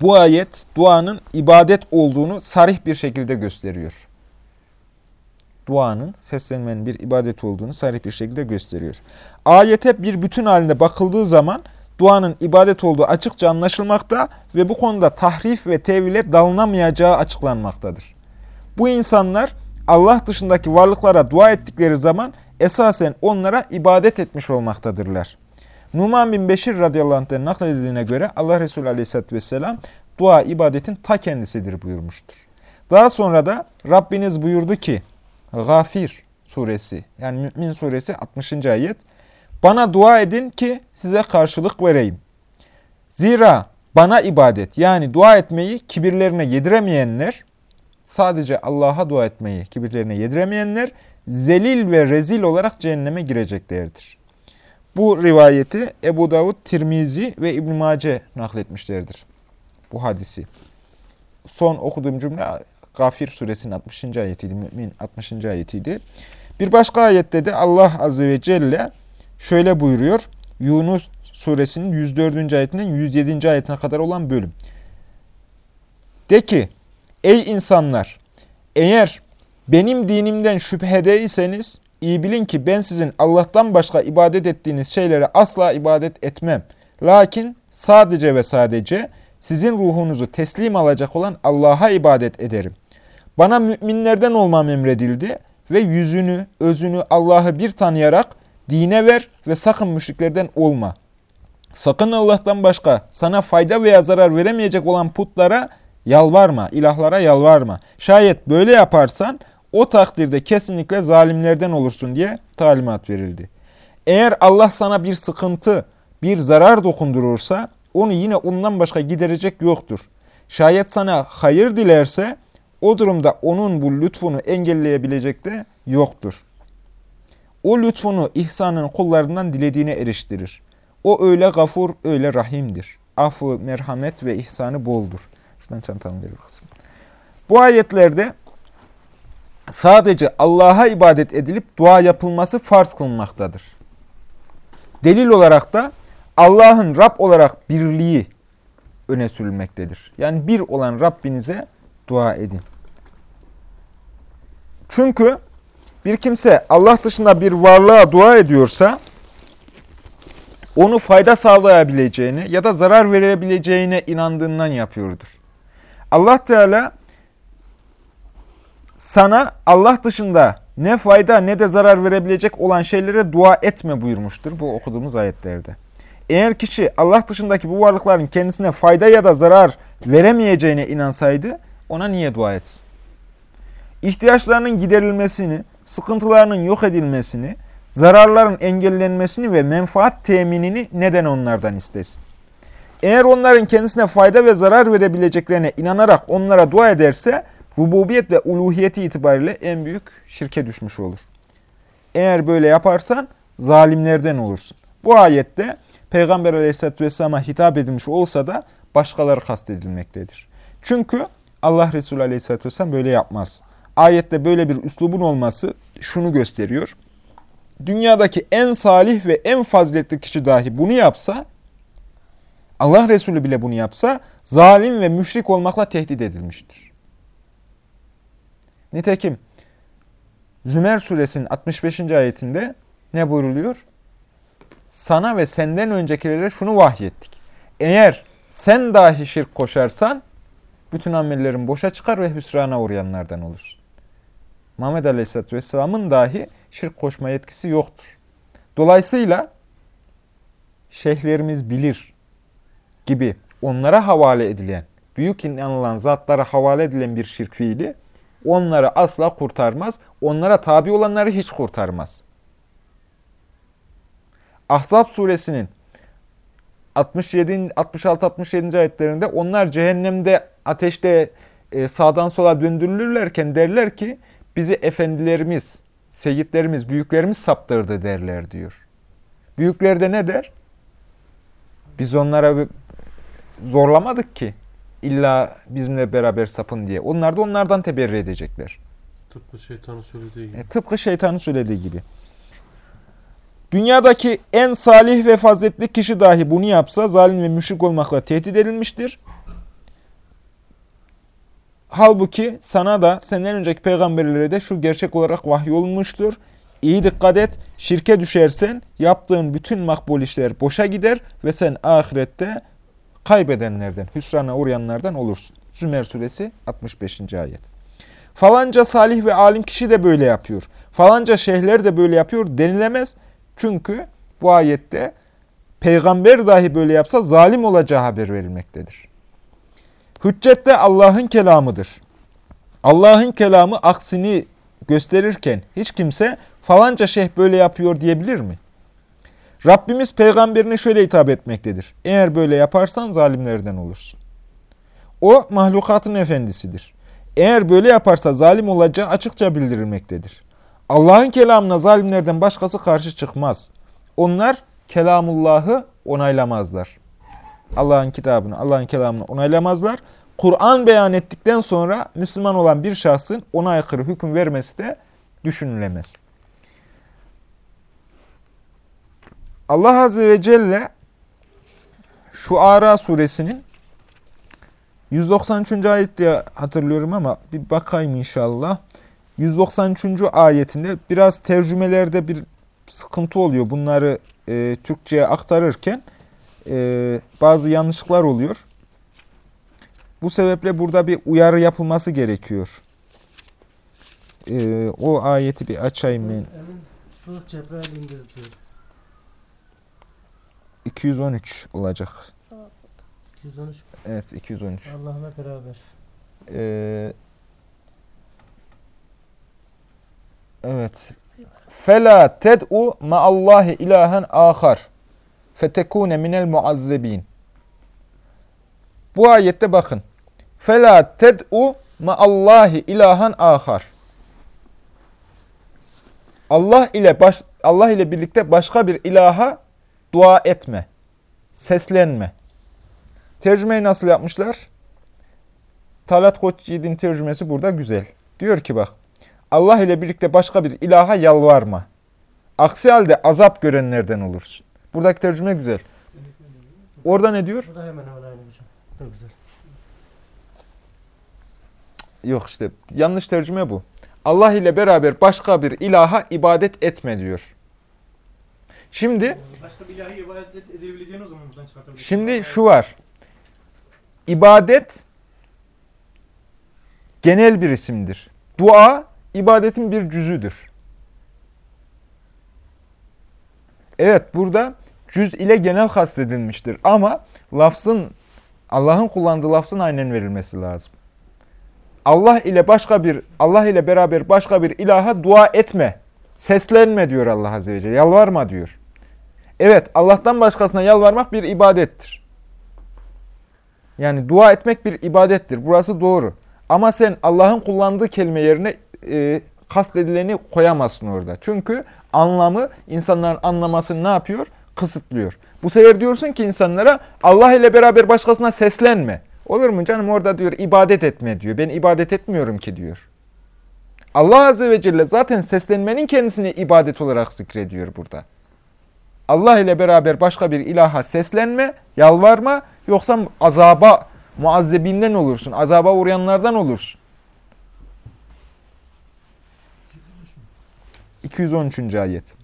Bu ayet duanın ibadet olduğunu sarih bir şekilde gösteriyor. Duanın, seslenmenin bir ibadet olduğunu sarih bir şekilde gösteriyor. Ayete bir bütün halinde bakıldığı zaman duanın ibadet olduğu açıkça anlaşılmakta ve bu konuda tahrif ve tevhile dalınamayacağı açıklanmaktadır. Bu insanlar Allah dışındaki varlıklara dua ettikleri zaman esasen onlara ibadet etmiş olmaktadırlar. Numan bin Beşir radıyallahu anh'ten nakledildiğine göre Allah Resulü aleyhisselatü vesselam dua ibadetin ta kendisidir buyurmuştur. Daha sonra da Rabbiniz buyurdu ki Gafir suresi yani Mümin suresi 60. ayet bana dua edin ki size karşılık vereyim. Zira bana ibadet yani dua etmeyi kibirlerine yediremeyenler, sadece Allah'a dua etmeyi kibirlerine yediremeyenler zelil ve rezil olarak cehenneme gireceklerdir. Bu rivayeti Ebu Davud, Tirmizi ve İbn Mace nakletmişlerdir. Bu hadisi. Son okuduğum cümle Gafir suresinin 60. ayetiydi. Mümin 60. ayetiydi. Bir başka ayette de Allah Azze ve Celle şöyle buyuruyor. Yunus suresinin 104. ayetinden 107. ayetine kadar olan bölüm. De ki, ey insanlar, eğer benim dinimden şüphedeyseniz, iyi bilin ki ben sizin Allah'tan başka ibadet ettiğiniz şeylere asla ibadet etmem. Lakin sadece ve sadece sizin ruhunuzu teslim alacak olan Allah'a ibadet ederim. Bana müminlerden olmam emredildi ve yüzünü, özünü Allah'ı bir tanıyarak dine ver ve sakın müşriklerden olma. Sakın Allah'tan başka sana fayda veya zarar veremeyecek olan putlara yalvarma, ilahlara yalvarma. Şayet böyle yaparsan o takdirde kesinlikle zalimlerden olursun diye talimat verildi. Eğer Allah sana bir sıkıntı, bir zarar dokundurursa onu yine ondan başka giderecek yoktur. Şayet sana hayır dilerse o durumda onun bu lütfunu engelleyebilecek de yoktur. O lütfunu ihsanın kullarından dilediğine eriştirir. O öyle gafur, öyle rahimdir. Affı, merhamet ve ihsanı boldur. Şuradan çantamı verir kısım. Bu ayetlerde sadece Allah'a ibadet edilip dua yapılması farz kılınmaktadır. Delil olarak da Allah'ın Rab olarak birliği öne sürülmektedir. Yani bir olan Rabbinize dua edin. Çünkü bir kimse Allah dışında bir varlığa dua ediyorsa onu fayda sağlayabileceğini ya da zarar verebileceğine inandığından yapıyordur. Allah Teala sana Allah dışında ne fayda ne de zarar verebilecek olan şeylere dua etme buyurmuştur bu okuduğumuz ayetlerde. Eğer kişi Allah dışındaki bu varlıkların kendisine fayda ya da zarar veremeyeceğine inansaydı ona niye dua etsin? İhtiyaçlarının giderilmesini, sıkıntılarının yok edilmesini, zararların engellenmesini ve menfaat teminini neden onlardan istesin? Eğer onların kendisine fayda ve zarar verebileceklerine inanarak onlara dua ederse, rububiyet ve uluhiyeti itibariyle en büyük şirke düşmüş olur. Eğer böyle yaparsan zalimlerden olursun. Bu ayette Peygamber aleyhisselatü vesselam'a hitap edilmiş olsa da başkaları kastedilmektedir. Çünkü Allah Resulü aleyhisselatü vesselam böyle yapmaz ayette böyle bir üslubun olması şunu gösteriyor. Dünyadaki en salih ve en faziletli kişi dahi bunu yapsa, Allah Resulü bile bunu yapsa, zalim ve müşrik olmakla tehdit edilmiştir. Nitekim Zümer suresinin 65. ayetinde ne buyruluyor? Sana ve senden öncekilere şunu vahyettik. Eğer sen dahi şirk koşarsan bütün amellerin boşa çıkar ve hüsrana uğrayanlardan olursun. Muhammed Aleyhisselatü Vesselam'ın dahi şirk koşma yetkisi yoktur. Dolayısıyla şeyhlerimiz bilir gibi onlara havale edilen, büyük inanılan zatlara havale edilen bir şirk fiili onları asla kurtarmaz. Onlara tabi olanları hiç kurtarmaz. Ahzab suresinin 67 66-67. ayetlerinde onlar cehennemde ateşte e, sağdan sola döndürülürlerken derler ki bizi efendilerimiz, seyitlerimiz, büyüklerimiz saptırdı derler diyor. Büyükler de ne der? Biz onlara zorlamadık ki illa bizimle beraber sapın diye. Onlar da onlardan teberri edecekler. Tıpkı şeytanın söylediği gibi. E, tıpkı şeytanın söylediği gibi. Dünyadaki en salih ve faziletli kişi dahi bunu yapsa zalim ve müşrik olmakla tehdit edilmiştir. Halbuki sana da senden önceki peygamberlere de şu gerçek olarak vahyolunmuştur. İyi dikkat et, şirke düşersen yaptığın bütün makbul işler boşa gider ve sen ahirette kaybedenlerden, hüsrana uğrayanlardan olursun. Zümer suresi 65. ayet. Falanca salih ve alim kişi de böyle yapıyor. Falanca şeyhler de böyle yapıyor denilemez. Çünkü bu ayette peygamber dahi böyle yapsa zalim olacağı haber verilmektedir. Hüccet de Allah'ın kelamıdır. Allah'ın kelamı aksini gösterirken hiç kimse falanca şeyh böyle yapıyor diyebilir mi? Rabbimiz peygamberine şöyle hitap etmektedir. Eğer böyle yaparsan zalimlerden olursun. O mahlukatın efendisidir. Eğer böyle yaparsa zalim olacağı açıkça bildirilmektedir. Allah'ın kelamına zalimlerden başkası karşı çıkmaz. Onlar kelamullahı onaylamazlar. Allah'ın kitabını, Allah'ın kelamını onaylamazlar. Kur'an beyan ettikten sonra Müslüman olan bir şahsın ona aykırı hüküm vermesi de düşünülemez. Allah Azze ve Celle şu Ara suresinin 193. ayet diye hatırlıyorum ama bir bakayım inşallah. 193. ayetinde biraz tercümelerde bir sıkıntı oluyor. Bunları e, Türkçe'ye aktarırken e, bazı yanlışlıklar oluyor. Bu sebeple burada bir uyarı yapılması gerekiyor. E, o ayeti bir açayım ben. Suh Cebrail indirdi. 213 olacak. 213 Evet 213. Allah'la beraber. Ee, evet. Fela ted'u ma'allahi ilahen ahar. Fetekune minel muazzebin. Bu ayette bakın. Fela ted'u ma'allahi ilahen ahar. Allah ile baş, Allah ile birlikte başka bir ilaha dua etme. Seslenme. Tercümeyi nasıl yapmışlar? Talat Koç Yiğit'in tercümesi burada güzel. Diyor ki bak, Allah ile birlikte başka bir ilaha yalvarma. Aksi halde azap görenlerden olursun. Buradaki tercüme güzel. Orada ne diyor? Bu da hemen hemen aynı hocam. Çok güzel. Yok işte yanlış tercüme bu. Allah ile beraber başka bir ilaha ibadet etme diyor. Şimdi Başka bir ilahi ibadet edebileceğini o zaman buradan çıkartabiliriz. Şimdi şu var. İbadet genel bir isimdir. Dua ibadetin bir cüzüdür. Evet burada cüz ile genel kastedilmiştir ama lafzın Allah'ın kullandığı lafzın aynen verilmesi lazım. Allah ile başka bir Allah ile beraber başka bir ilaha dua etme. Seslenme diyor Allah azze ve celle. Yalvarma diyor. Evet Allah'tan başkasına yalvarmak bir ibadettir. Yani dua etmek bir ibadettir. Burası doğru. Ama sen Allah'ın kullandığı kelime yerine e, kastedileni koyamazsın orada. Çünkü anlamı insanların anlamasını ne yapıyor? Kısıtlıyor. Bu sefer diyorsun ki insanlara Allah ile beraber başkasına seslenme. Olur mu canım orada diyor ibadet etme diyor. Ben ibadet etmiyorum ki diyor. Allah Azze ve Celle zaten seslenmenin kendisini ibadet olarak zikrediyor burada. Allah ile beraber başka bir ilaha seslenme, yalvarma yoksa azaba, muazzebinden olursun, azaba uğrayanlardan olursun. 213. ayet.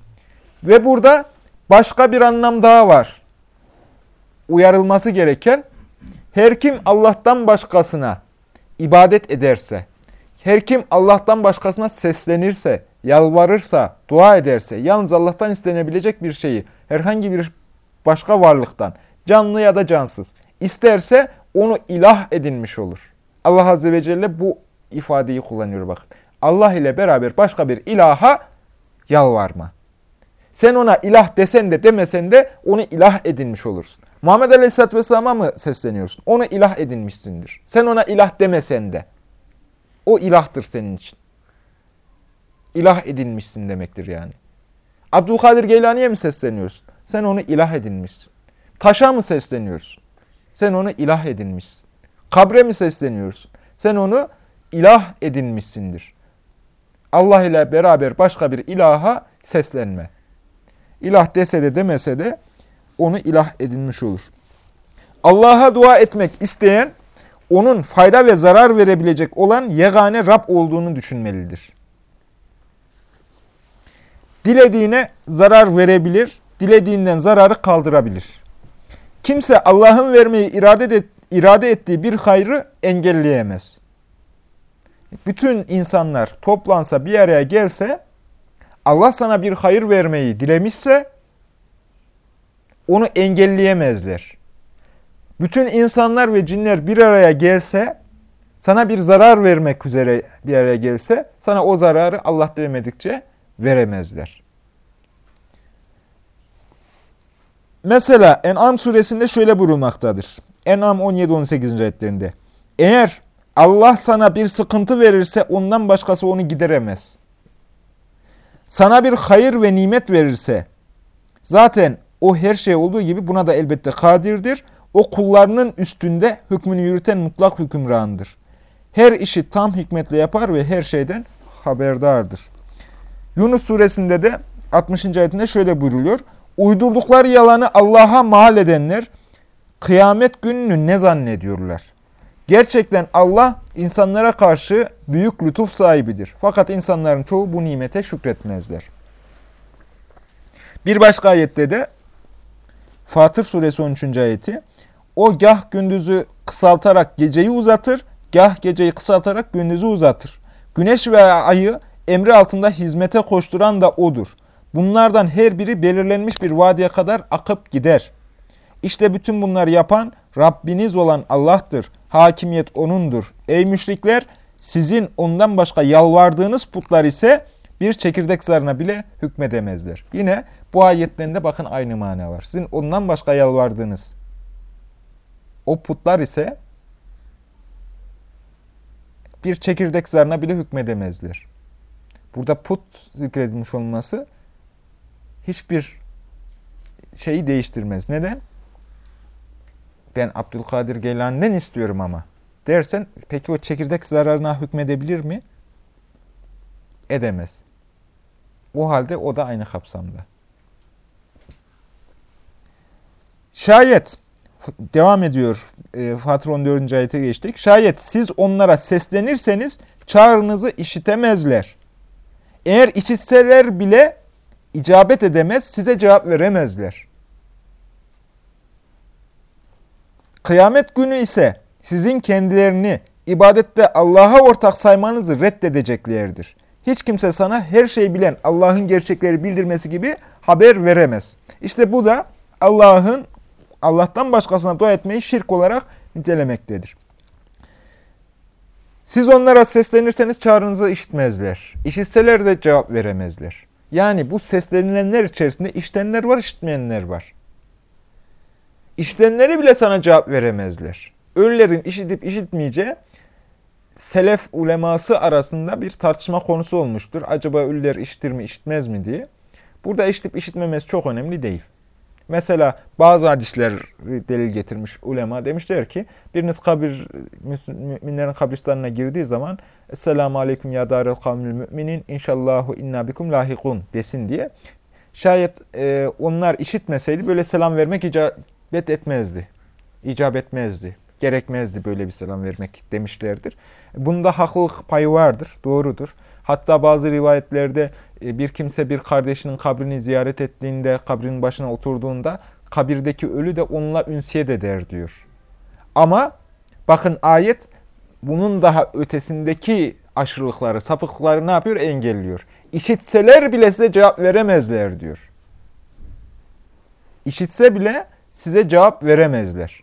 Ve burada başka bir anlam daha var. Uyarılması gereken her kim Allah'tan başkasına ibadet ederse, her kim Allah'tan başkasına seslenirse, yalvarırsa, dua ederse, yalnız Allah'tan istenebilecek bir şeyi herhangi bir başka varlıktan, canlı ya da cansız, isterse onu ilah edinmiş olur. Allah Azze ve Celle bu ifadeyi kullanıyor bakın. Allah ile beraber başka bir ilaha yalvarma. Sen ona ilah desen de demesen de onu ilah edinmiş olursun. Muhammed Aleyhisselatü Vesselam'a mı sesleniyorsun? Onu ilah edinmişsindir. Sen ona ilah demesen de. O ilahtır senin için. İlah edinmişsin demektir yani. Abdülkadir Geylani'ye mi sesleniyorsun? Sen onu ilah edinmişsin. Taşa mı sesleniyorsun? Sen onu ilah edinmişsin. Kabre mi sesleniyorsun? Sen onu ilah edinmişsindir. Allah ile beraber başka bir ilaha seslenme. İlah dese de demese de onu ilah edinmiş olur. Allah'a dua etmek isteyen, onun fayda ve zarar verebilecek olan yegane Rab olduğunu düşünmelidir. Dilediğine zarar verebilir, dilediğinden zararı kaldırabilir. Kimse Allah'ın vermeyi irade, et, irade ettiği bir hayrı engelleyemez. Bütün insanlar toplansa bir araya gelse, Allah sana bir hayır vermeyi dilemişse, onu engelleyemezler. Bütün insanlar ve cinler bir araya gelse, sana bir zarar vermek üzere bir araya gelse, sana o zararı Allah dilemedikçe veremezler. Mesela En'am suresinde şöyle buyurulmaktadır. En'am 17-18. ayetlerinde. Eğer Allah sana bir sıkıntı verirse ondan başkası onu gideremez. Sana bir hayır ve nimet verirse zaten o her şey olduğu gibi buna da elbette kadirdir. O kullarının üstünde hükmünü yürüten mutlak hükümrandır. Her işi tam hikmetle yapar ve her şeyden haberdardır. Yunus suresinde de 60. ayetinde şöyle buyruluyor. Uydurdukları yalanı Allah'a mal edenler kıyamet gününü ne zannediyorlar? Gerçekten Allah insanlara karşı büyük lütuf sahibidir. Fakat insanların çoğu bu nimete şükretmezler. Bir başka ayette de Fatır suresi 13. ayeti O gah gündüzü kısaltarak geceyi uzatır, gah geceyi kısaltarak gündüzü uzatır. Güneş ve ayı emri altında hizmete koşturan da O'dur. Bunlardan her biri belirlenmiş bir vadiye kadar akıp gider. İşte bütün bunları yapan Rabbiniz olan Allah'tır. Hakimiyet O'nundur. Ey müşrikler sizin ondan başka yalvardığınız putlar ise bir çekirdek zarına bile hükmedemezler. Yine bu ayetlerinde bakın aynı mana var. Sizin ondan başka yalvardığınız o putlar ise bir çekirdek zarına bile hükmedemezler. Burada put zikredilmiş olması hiçbir şeyi değiştirmez. Neden? Ben Abdülkadir Geylani'den istiyorum ama dersen peki o çekirdek zararına hükmedebilir mi? Edemez. O halde o da aynı kapsamda. Şayet devam ediyor e, Fatır 14. ayete geçtik. Şayet siz onlara seslenirseniz çağrınızı işitemezler. Eğer işitseler bile icabet edemez, size cevap veremezler. Kıyamet günü ise sizin kendilerini ibadette Allah'a ortak saymanızı reddedeceklerdir. Hiç kimse sana her şeyi bilen Allah'ın gerçekleri bildirmesi gibi haber veremez. İşte bu da Allah'ın Allah'tan başkasına dua etmeyi şirk olarak nitelemektedir. Siz onlara seslenirseniz çağrınızı işitmezler. İşitseler de cevap veremezler. Yani bu seslenilenler içerisinde iştenler var, işitmeyenler var. İştenleri bile sana cevap veremezler. Ölülerin işitip işitmeyeceği selef uleması arasında bir tartışma konusu olmuştur. Acaba ölüler işitir mi, işitmez mi diye. Burada işitip işitmemesi çok önemli değil. Mesela bazı hadisler delil getirmiş ulema demişler ki biriniz kabir müminlerin kabristanına girdiği zaman Esselamu Aleyküm ya darel kavmül müminin inşallahu inna bikum lahikun desin diye. Şayet e, onlar işitmeseydi böyle selam vermek icabet etmezdi. İcap etmezdi. gerekmezdi böyle bir selam vermek demişlerdir. Bunda haklılık payı vardır, doğrudur. Hatta bazı rivayetlerde bir kimse bir kardeşinin kabrini ziyaret ettiğinde, kabrinin başına oturduğunda kabirdeki ölü de onunla ünsiyet eder diyor. Ama bakın ayet bunun daha ötesindeki aşırılıkları, sapıklıkları ne yapıyor? Engelliyor. İşitseler bile size cevap veremezler diyor. İşitse bile size cevap veremezler.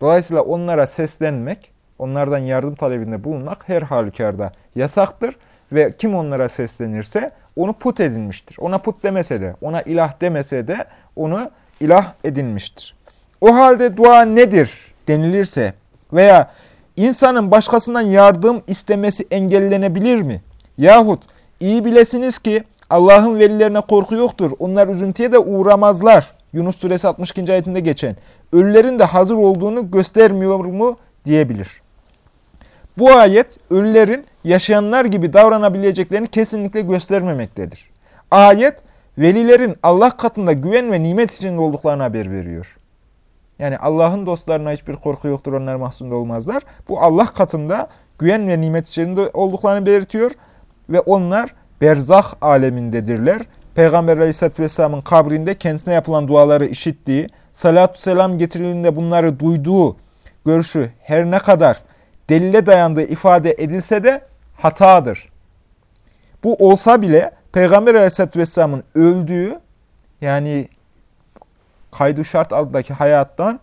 Dolayısıyla onlara seslenmek, onlardan yardım talebinde bulunmak her halükarda yasaktır. Ve kim onlara seslenirse onu put edinmiştir. Ona put demese de, ona ilah demese de onu ilah edinmiştir. O halde dua nedir denilirse veya insanın başkasından yardım istemesi engellenebilir mi? Yahut iyi bilesiniz ki Allah'ın velilerine korku yoktur. Onlar üzüntüye de uğramazlar. Yunus suresi 62. ayetinde geçen. Ölülerin de hazır olduğunu göstermiyor mu diyebilir. Bu ayet ölülerin yaşayanlar gibi davranabileceklerini kesinlikle göstermemektedir. Ayet velilerin Allah katında güven ve nimet içinde olduklarını haber veriyor. Yani Allah'ın dostlarına hiçbir korku yoktur, onlar mahzunda olmazlar. Bu Allah katında güven ve nimet içinde olduklarını belirtiyor ve onlar berzah alemindedirler. Peygamber Aleyhisselatü Vesselam'ın kabrinde kendisine yapılan duaları işittiği, salatü selam getirildiğinde bunları duyduğu görüşü her ne kadar delile dayandığı ifade edilse de hatadır. Bu olsa bile Peygamber Aleyhisselatü Vesselam'ın öldüğü yani kaydı şart altındaki hayattan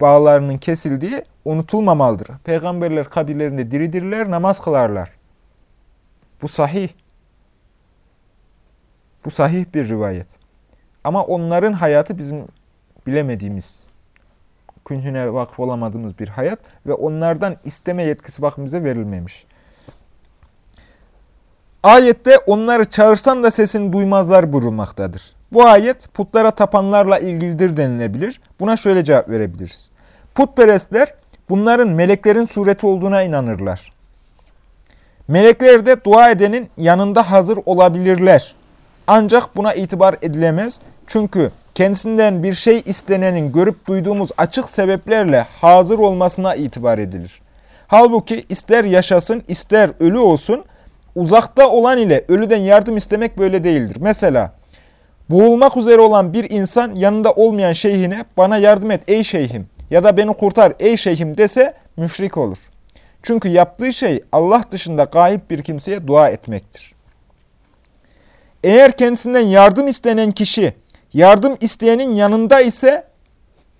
bağlarının kesildiği unutulmamalıdır. Peygamberler kabirlerinde diridirler, namaz kılarlar. Bu sahih. Bu sahih bir rivayet. Ama onların hayatı bizim bilemediğimiz, künhüne vakıf olamadığımız bir hayat ve onlardan isteme yetkisi bakın bize verilmemiş. Ayette onları çağırsan da sesini duymazlar buyurulmaktadır. Bu ayet putlara tapanlarla ilgilidir denilebilir. Buna şöyle cevap verebiliriz. Putperestler bunların meleklerin sureti olduğuna inanırlar. Melekler de dua edenin yanında hazır olabilirler. Ancak buna itibar edilemez. Çünkü kendisinden bir şey istenenin görüp duyduğumuz açık sebeplerle hazır olmasına itibar edilir. Halbuki ister yaşasın ister ölü olsun uzakta olan ile ölüden yardım istemek böyle değildir. Mesela boğulmak üzere olan bir insan yanında olmayan şeyhine bana yardım et ey şeyhim ya da beni kurtar ey şeyhim dese müşrik olur. Çünkü yaptığı şey Allah dışında gayip bir kimseye dua etmektir. Eğer kendisinden yardım istenen kişi yardım isteyenin yanında ise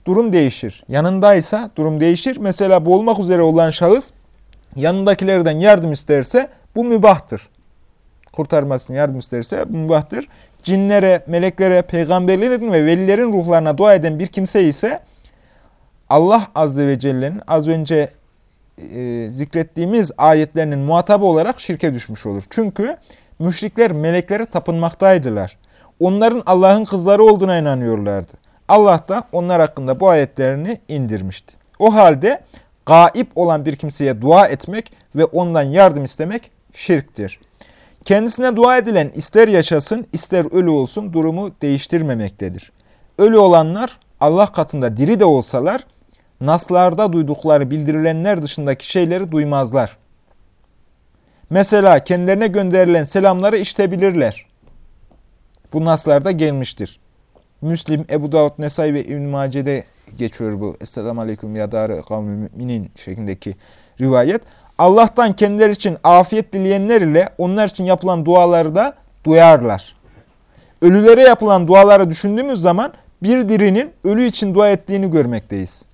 durum değişir. Yanındaysa durum değişir. Mesela boğulmak üzere olan şahıs yanındakilerden yardım isterse bu mübahtır. Kurtarmasını yardım isterse bu mübahtır. Cinlere, meleklere, peygamberlerin ve velilerin ruhlarına dua eden bir kimse ise Allah Azze ve Celle'nin az önce e, zikrettiğimiz ayetlerinin muhatabı olarak şirke düşmüş olur. Çünkü müşrikler meleklere tapınmaktaydılar. Onların Allah'ın kızları olduğuna inanıyorlardı. Allah da onlar hakkında bu ayetlerini indirmişti. O halde gaip olan bir kimseye dua etmek ve ondan yardım istemek şirktir. Kendisine dua edilen ister yaşasın ister ölü olsun durumu değiştirmemektedir. Ölü olanlar Allah katında diri de olsalar naslarda duydukları bildirilenler dışındaki şeyleri duymazlar. Mesela kendilerine gönderilen selamları işitebilirler. Bu naslarda gelmiştir. Müslim, Ebu Davud, Nesai ve İbn Mace'de geçiyor bu. Esselamu Aleyküm ya dar kavmi müminin şeklindeki rivayet. Allah'tan kendileri için afiyet dileyenler ile onlar için yapılan duaları da duyarlar. Ölülere yapılan duaları düşündüğümüz zaman bir dirinin ölü için dua ettiğini görmekteyiz.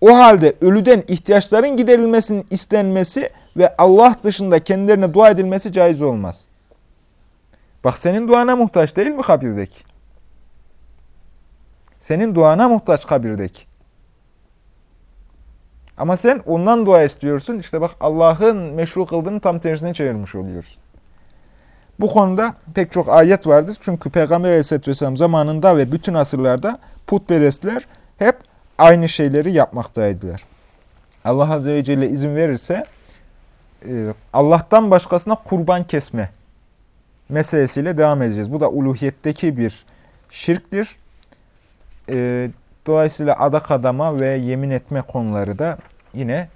O halde ölüden ihtiyaçların giderilmesinin istenmesi ve Allah dışında kendilerine dua edilmesi caiz olmaz. Bak senin duana muhtaç değil mi kabirdeki? Senin duana muhtaç kabirdeki. Ama sen ondan dua istiyorsun. İşte bak Allah'ın meşru kıldığını tam tersine çevirmiş oluyorsun. Bu konuda pek çok ayet vardır. Çünkü Peygamber Aleyhisselatü Vesselam zamanında ve bütün asırlarda putperestler hep aynı şeyleri yapmaktaydılar. Allah Azze ve Celle izin verirse e, Allah'tan başkasına kurban kesme meselesiyle devam edeceğiz. Bu da uluhiyetteki bir şirktir. E, Dolayısıyla adak adama ve yemin etme konuları da yine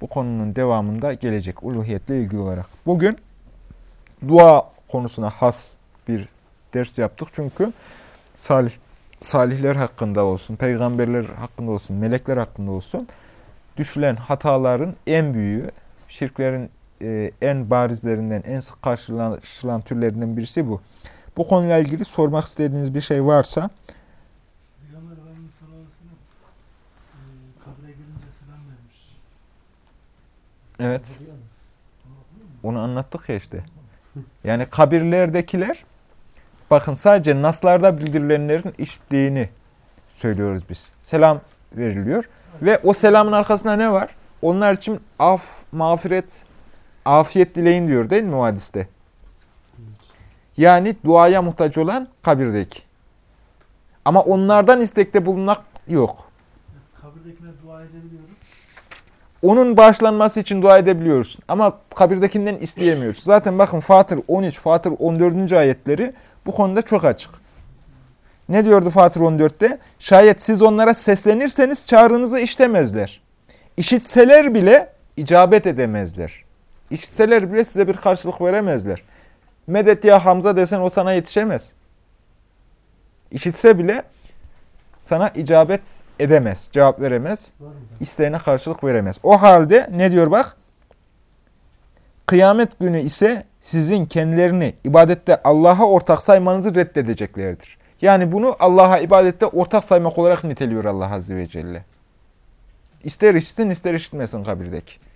bu konunun devamında gelecek uluhiyetle ilgili olarak. Bugün dua konusuna has bir ders yaptık. Çünkü salih, salihler hakkında olsun, peygamberler hakkında olsun, melekler hakkında olsun düşülen hataların en büyüğü, şirklerin e, en barizlerinden, en sık karşılaşılan türlerinden birisi bu. Bu konuyla ilgili sormak istediğiniz bir şey varsa evet onu anlattık ya işte. Yani kabirlerdekiler bakın sadece naslarda bildirilenlerin işittiğini söylüyoruz biz. Selam veriliyor ve o selamın arkasında ne var? Onlar için af, mağfiret, afiyet dileyin diyor değil mi o hadiste? Yani duaya muhtaç olan kabirdeki. Ama onlardan istekte bulunmak yok. Kabirdekine dua edebiliyoruz. Onun bağışlanması için dua edebiliyoruz. Ama kabirdekinden isteyemiyoruz. Zaten bakın Fatır 13, Fatır 14. ayetleri bu konuda çok açık. Ne diyordu Fatır 14'te? Şayet siz onlara seslenirseniz çağrınızı iştemezler. İşitseler bile icabet edemezler. İşitseler bile size bir karşılık veremezler. Medet ya Hamza desen o sana yetişemez. İşitse bile sana icabet edemez, cevap veremez isteğine karşılık veremez. O halde ne diyor bak? Kıyamet günü ise sizin kendilerini ibadette Allah'a ortak saymanızı reddedeceklerdir. Yani bunu Allah'a ibadette ortak saymak olarak niteliyor Allah Azze ve Celle. İster işitsin ister işitmesin kabirdeki.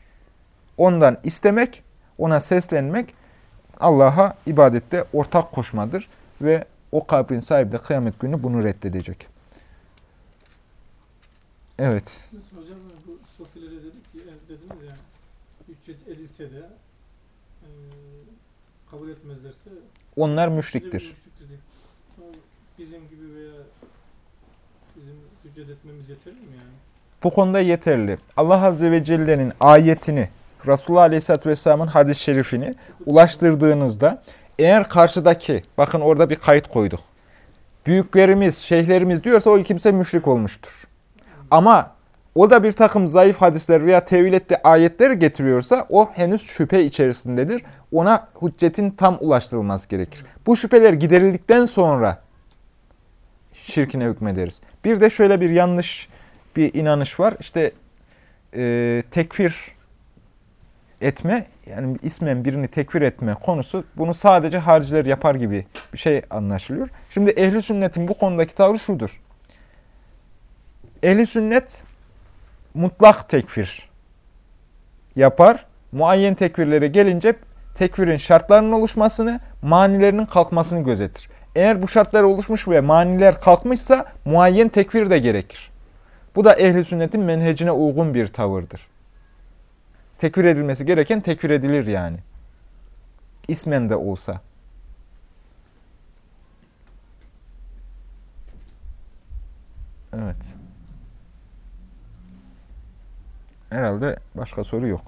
Ondan istemek, ona seslenmek Allah'a ibadette ortak koşmadır ve o kabrin sahibi de kıyamet günü bunu reddedecek. Evet. Hocam bu sofilere dedik ki dediniz ya hüccet edilse de e, kabul etmezlerse Onlar müşriktir. müşriktir Bizim gibi veya bizim hüccet etmemiz yeterli mi yani? Bu konuda yeterli. Allah Azze ve Celle'nin ayetini, Resulullah Aleyhisselatü Vesselam'ın hadis-i şerifini ulaştırdığınızda eğer karşıdaki, bakın orada bir kayıt koyduk. Büyüklerimiz, şeyhlerimiz diyorsa o kimse müşrik olmuştur. Ama o da bir takım zayıf hadisler veya tevil ettiği ayetler getiriyorsa o henüz şüphe içerisindedir. Ona hüccetin tam ulaştırılması gerekir. Bu şüpheler giderildikten sonra şirkine hükmederiz. Bir de şöyle bir yanlış bir inanış var. İşte e, tekfir etme, yani ismen birini tekfir etme konusu bunu sadece hariciler yapar gibi bir şey anlaşılıyor. Şimdi ehli sünnetin bu konudaki tavrı şudur. Ehli sünnet mutlak tekfir yapar. Muayyen tekfirlere gelince tekfirin şartlarının oluşmasını, manilerinin kalkmasını gözetir. Eğer bu şartlar oluşmuş ve maniler kalkmışsa muayyen tekfir de gerekir. Bu da ehli sünnetin menhecine uygun bir tavırdır. Tekfir edilmesi gereken tekfir edilir yani. İsmen de olsa. Evet. Herhalde başka soru yok.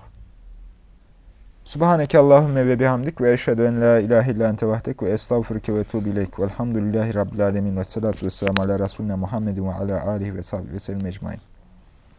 Subhaneke Allahümme ve bihamdik ve eşhedü en la ilahe illa ente vahdek ve estağfurke ve tuğbi ileyk. Velhamdülillahi Rabbil alemin ve salatu ve ala Resulüne Muhammedin ve ala alihi ve sahbihi ve sellem ecmain.